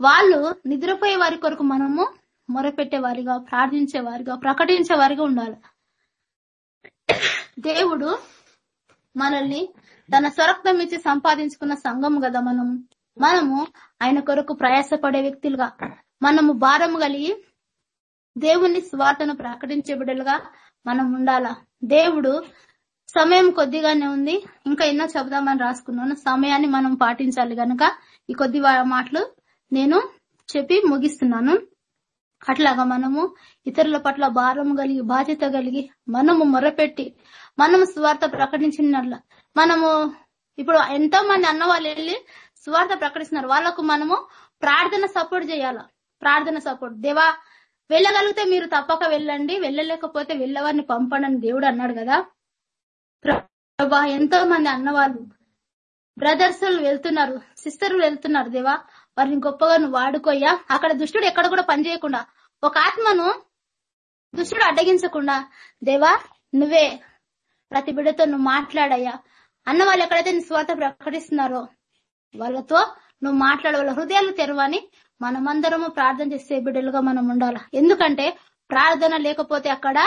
వాళ్ళు నిద్రపోయే వారి కొరకు మనము మొరపెట్టే వారిగా ప్రార్థించే వారిగా ప్రకటించే వారిగా ఉండాలి. దేవుడు మనల్ని తన స్వరక్తం ఇచ్చి సంపాదించుకున్న సంఘం కదా మనం మనము ఆయన కొరకు ప్రయాసపడే వ్యక్తులుగా మనము భారము కలిగి దేవుని స్వార్థను ప్రకటించే బిడ్డలుగా మనం ఉండాలా. దేవుడు సమయం కొద్దిగానే ఉంది. ఇంకా ఎన్నో చెబుదామని రాసుకున్నాను. సమయాన్ని మనం పాటించాలి కనుక ఈ కొద్ది మాటలు నేను చెప్పి ముగిస్తున్నాను. అట్లాగా మనము ఇతరుల పట్ల భారం కలిగి బాధ్యత కలిగి మనము మొరపెట్టి మనము స్వార్థ ప్రకటించినట్ల మనము ఇప్పుడు ఎంతో మంది అన్న వాళ్ళు వెళ్ళి స్వార్థ ప్రకటిస్తున్నారు. వాళ్ళకు మనము ప్రార్థన సపోర్ట్ చేయాల? ప్రార్థన సపోర్ట్. దేవా వెళ్ళగలిగితే మీరు తప్పక వెళ్ళండి. వెళ్ళలేకపోతే వెళ్ళవారిని పంపండి దేవుడు అన్నాడు కదా. ప్రభా ఎంతో మంది అన్నవాళ్ళు బ్రదర్స్ వెళ్తున్నారు సిస్టర్లు వెళ్తున్నారు దేవా. వారిని గొప్పగా నువ్వు వాడుకోయ్యా అక్కడ దుష్టుడు ఎక్కడ కూడా పనిచేయకుండా ఒక ఆత్మను దుష్టుడు అడ్డగించకుండా దేవా నువ్వే ప్రతి బిడ్డతో నువ్వు మాట్లాడయ్యా. అన్న వాళ్ళు ఎక్కడైతే నీ స్వార్థ ప్రకటిస్తున్నారో వాళ్ళతో నువ్వు మాట్లాడే వాళ్ళ హృదయాలు తెరవని మనమందరము ప్రార్థన చేసే బిడ్డలుగా మనం ఉండాలి. ఎందుకంటే ప్రార్థన లేకపోతే అక్కడ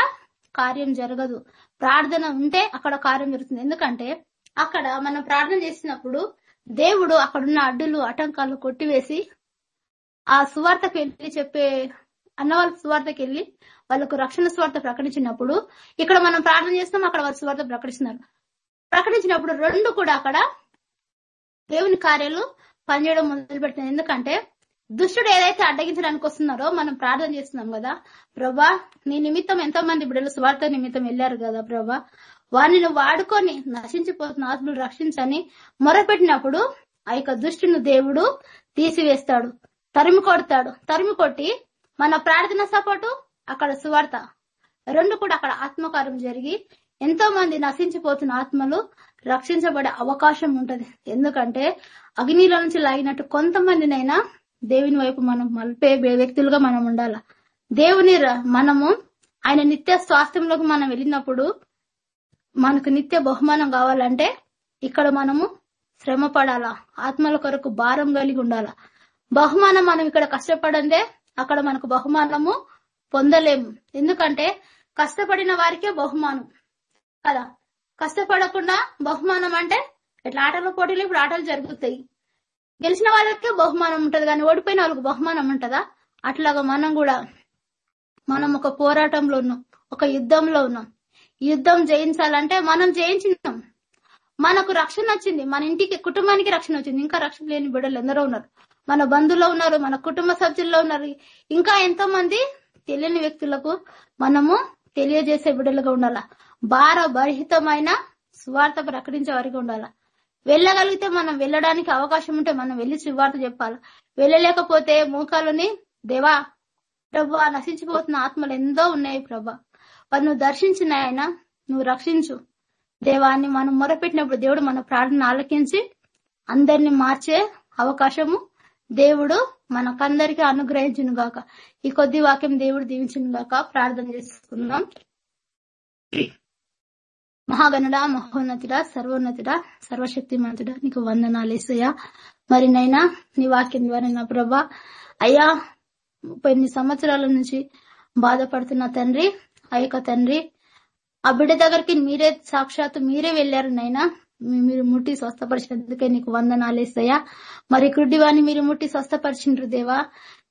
కార్యం జరగదు. ప్రార్థన ఉంటే అక్కడ కార్యం జరుగుతుంది. ఎందుకంటే అక్కడ మనం ప్రార్థన చేసినప్పుడు దేవుడు అక్కడున్న అడ్డులు ఆటంకాలు కొట్టివేసి ఆ సువార్తకు వెళ్ళి చెప్పే అన్నవాళ్ళ సువార్తకి వెళ్ళి వాళ్ళకు రక్షణ స్వార్థ ప్రకటించినప్పుడు ఇక్కడ మనం ప్రార్థన చేస్తాం అక్కడ వాళ్ళ సువార్త ప్రకటిస్తున్నారు. ప్రకటించినప్పుడు రెండు కూడా అక్కడ దేవుని కార్యాలు పనిచేయడం మొదలు పెడుతుంది ఎందుకంటే దుష్టుడు ఏదైతే అడ్డగించడానికి వస్తున్నారో మనం ప్రార్థన చేస్తున్నాం కదా. ప్రభా నీ నిమిత్తం ఎంతో మంది బిడ్డలు స్వార్థ నిమిత్తం వెళ్ళారు కదా ప్రభా. వారిని వాడుకొని నశించిపోతున్న ఆత్మలు రక్షించని మొరపెట్టినప్పుడు ఆ యొక్క దుష్టుని దేవుడు తీసివేస్తాడు తరిమి కొడతాడు. తరిమి కొట్టి మన ప్రార్థన సపోర్టు అక్కడ సువార్త రెండు కూడా అక్కడ ఆత్మకార్యం జరిగి ఎంతో మంది నశించిపోతున్న ఆత్మలు రక్షించబడే అవకాశం ఉంటది. ఎందుకంటే అగ్నిలో నుంచి లాగినట్టు కొంతమందినైనా దేవుని వైపు మనం మలిపే వ్యక్తులుగా మనం ఉండాల. దేవుని ర- మనము ఆయన నిత్య స్వాస్థ్యంలోకి మనం వెళ్ళినప్పుడు మనకు నిత్య బహుమానం కావాలంటే ఇక్కడ మనము శ్రమ పడాలా. ఆత్మల కొరకు భారం కలిగి ఉండాలా. బహుమానం మనం ఇక్కడ కష్టపడందే అక్కడ మనకు బహుమానము పొందలేము. ఎందుకంటే కష్టపడిన వారికే బహుమానం. కదా? కష్టపడకుండా బహుమానం అంటే ఇట్లా ఆటల పోటీలు ఇప్పుడు ఆటలు జరుగుతాయి. గెలిచిన వాళ్ళకే బహుమానం ఉంటది కానీ ఓడిపోయిన వాళ్ళకి బహుమానం ఉంటదా? అట్లాగా మనం కూడా మనం ఒక పోరాటంలో ఉన్నాం ఒక యుద్ధంలో ఉన్నాం యుద్ధం జయించాలంటే మనం జయించినాం. మనకు రక్షణ వచ్చింది. మన ఇంటికి కుటుంబానికి రక్షణ వచ్చింది. ఇంకా రక్షణ లేని బిడ్డలు ఎందరో ఉన్నారు. మన బంధువులో ఉన్నారు మన కుటుంబ సభ్యుల్లో ఉన్నారు. ఇంకా ఎంతో మంది తెలియని వ్యక్తులకు మనము తెలియజేసే బిడ్డలుగా ఉండాలా? భారబరిహితమైన సువార్త ప్రకటించే వరకు ఉండాలి. వెళ్ళగలిగితే మనం వెళ్ళడానికి అవకాశం ఉంటే మనం వెళ్ళి సువార్త చెప్పాలి. వెళ్ళలేకపోతే మోకాలుని దేవా ప్రభా నశించిపోతున్న ఆత్మలు ఎంతో ఉన్నాయి ప్రభా. వారు నువ్వు దర్శించిన ఆయన నువ్వు రక్షించు. దేవాన్ని మనం మొరపెట్టినప్పుడు దేవుడు మన ప్రార్థన ఆలకించి అందరిని మార్చే అవకాశము దేవుడు మనకందరికీ అనుగ్రహించును గాక ఈ కొద్ది వాక్యం దేవుడు దీవించును గాక ప్రార్థన చేసుకుందాం. మహాగణుడా మహోన్నతుడా సర్వోన్నతుడా సర్వశక్తిమంతుడా నీకు వందనాలేసయ్యా మరి నైనా నీ వాక్యం ద్వారా నా ప్రభా అయ్యా కొన్ని సంవత్సరాల నుంచి బాధపడుతున్న తండ్రి ఆ యొక్క తండ్రి ఆ బిడ్డ దగ్గరికి మీరే సాక్షాత్తు మీరే వెళ్ళారు నైనా. మీరు ముట్టి స్వస్థపరిచినందుకే నీకు వందనాలేసయ్యా మరి కృడ్డివాణి మీరు ముట్టి స్వస్థపరిచిండ్రు దేవా.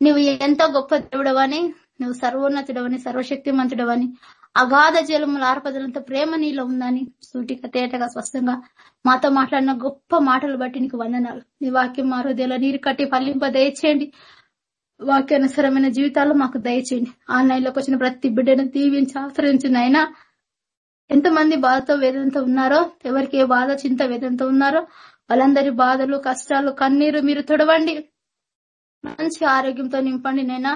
నువ్వు ఎంతో గొప్ప దేవుడవని నువ్వు సర్వోన్నతుడవని సర్వశక్తిమంతుడవని అగాధ జలముల ఆర్పదలంత ప్రేమ నీలో ఉందని సూటిగా తేటగా స్పష్టంగా మాతో మాట్లాడిన గొప్ప మాటలు బట్టి నీకు వందనాలు. నీ వాక్యం మా నీరు కట్టి ఫలింప దయచేయండి. వాక్యానుసరమైన జీవితాలు మాకు దయచేయండి. ఆన్లైన్లోకి వచ్చిన ప్రతి బిడ్డను దీవించి ఆశ్రయించినైనా ఎంతమంది బాధతో వేదంతో ఉన్నారో ఎవరికి ఏ బాధ చింత వేదంతో ఉన్నారో వాళ్ళందరి బాధలు కష్టాలు కన్నీరు మీరు తొడవండి. మంచి ఆరోగ్యంతో నింపండి నైనా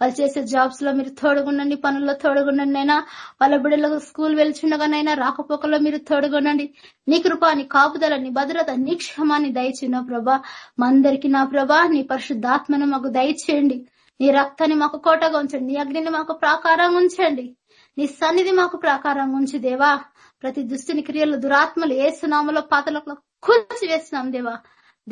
వాళ్ళు చేసే జాబ్స్లో మీరు తోడుగుండండి పనుల్లో తోడుగుండండి నైనా. వాళ్ళ బిడ్డలకు స్కూల్ వెళ్చుండగానైనా రాకపోకల్లో మీరు తోడుగుండండి. నీ కృప నీ కాపుదల నీ భద్రత నీ క్షమాన్ని దయచిన ప్రభా. మా అందరికి నా ప్రభా నీ పరిశుద్ధాత్మను మాకు దయచేయండి. నీ రక్తాన్ని మాకు కోటగా ఉంచండి. నీ అగ్నిని మాకు ప్రాకారం ఉంచండి. నీ సన్నిధి మాకు ప్రాకారం ఉంచి దేవా. ప్రతి దుస్తుని క్రియలు దురాత్మలు ఏసునామలో పాతలకు కూల్చి వేస్తున్నాం దేవా.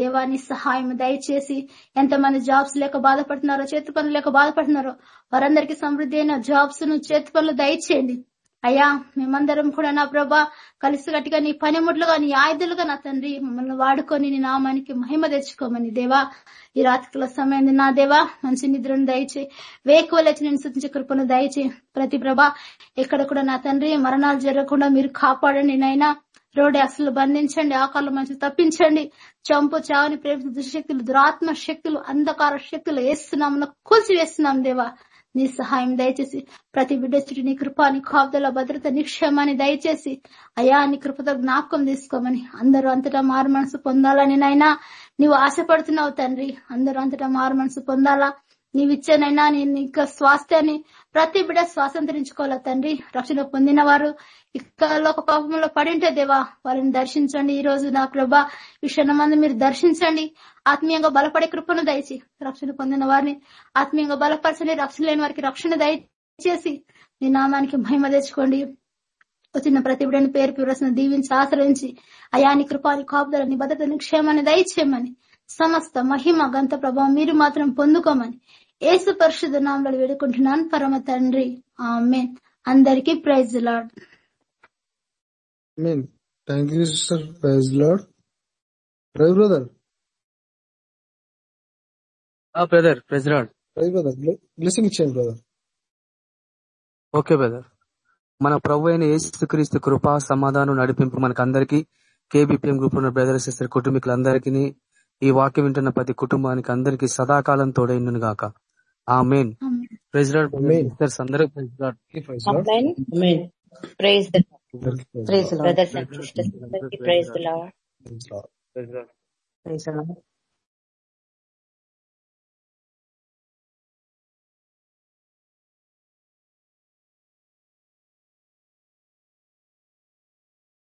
దేవాన్ని సహాయం దయచేసి ఎంతమంది జాబ్స్ లేక బాధపడుతున్నారో చేతి పనులు లేక బాధపడుతున్నారో వారందరికీ సమృద్ధి అయిన జాబ్స్ను చేతి పనులు దయచేయండి. అయ్యా మేమందరం కూడా నా ప్రభా కలిసిగట్టిగా నీ పనిముట్లుగా నీ ఆయుధులుగా నా తండ్రి మమ్మల్ని వాడుకొని నీ నామానికి మహిమ తెచ్చుకోమని దేవా. ఈ రాత్రికల సమయం నా దేవా మంచి నిద్రను దయచే వేకువలేచి నేను సూచించే కృపను దయచే ప్రతి ప్రభా ఎక్కడ కూడా నా తండ్రి మరణాలు జరగకుండా మీరు కాపాడండి నైనా రోడ్డు అసలు బంధించండి ఆకాళ్ళు మంచి తప్పించండి. చంపు చావని ప్రేమ దుశక్తులు దురాత్మ శక్తులు అంధకార శక్తులు వేస్తున్నాం కూల్చి వేస్తున్నాం దేవా. నీ సహాయం దయచేసి ప్రతి బిడ్డ నీ కృప నీ కాపుదల భద్రత నిక్షేమాన్ని దయచేసి అయా నీ కృపతో జ్ఞాపకం తీసుకోమని. అందరూ అంతటా మారు మనసు పొందాలని నైనా నీవు ఆశపడుతున్నావు తండ్రి. అందరూ అంతటా మారు మనసు పొందాలా? నీవిచ్చానైనా నీ ఇంకా స్వాస్థ్యాన్ని ప్రతి బిడ స్వాతంత్రించుకోవాలా తండ్రి? రక్షణ పొందిన వారు ఇక్కడ పాపంలో పడింటే దేవా వాళ్ళని దర్శించండి. ఈ రోజు నా ప్రభా ఈ క్షణమంది మీరు దర్శించండి. ఆత్మీయంగా బలపడే కృపను దయచి రక్షణ పొందిన వారిని ఆత్మీయంగా బలపరచండి. రక్షణ లేని వారికి రక్షణ దయచేసి మీ నామానికి మహిమ తెచ్చుకోండి. వచ్చిన ప్రతి బిడ్డని పేరు పివరసిన దీవించి ఆశ్రయించి అయాని కృపాని కాపుదలని భద్రతని క్షేమాన్ని దయచేయమని సమస్త మహిమ గంత ప్రభావం మీరు మాత్రం పొందుకోమని ఏసు పరిశుద్ధ నామలు వేడుకుంటున్నాను. పరమ తండ్రి. ఆమె అందరికీ praise Lord thank you sister. Praise Lord praise brother. Brother. President praise brother. Blessing ఇచ్చేయండి బ్రదర్. Okay brother. మన ప్రభు అయిన యేసుక్రీస్తు కృప సమాధానం నడిపింపు మనకందరికి కేబిపిఎం గ్రూప్ ఉన్న బ్రదర్ సిస్టర్ కుటుంబీకులందరికీ ఈ వాక్యం వింటున్న ప్రతి కుటుంబానికి అందరికి సదాకాలం తోడైండును గాక ఆ మెయిన్ ప్రెసిడెంట్ Amen. సిస్టర్స్ అందరూ praise Lord Amen. Amen. Praise the అందరికీ praise praise the Lord. brothers and sisters. Praise the Lord.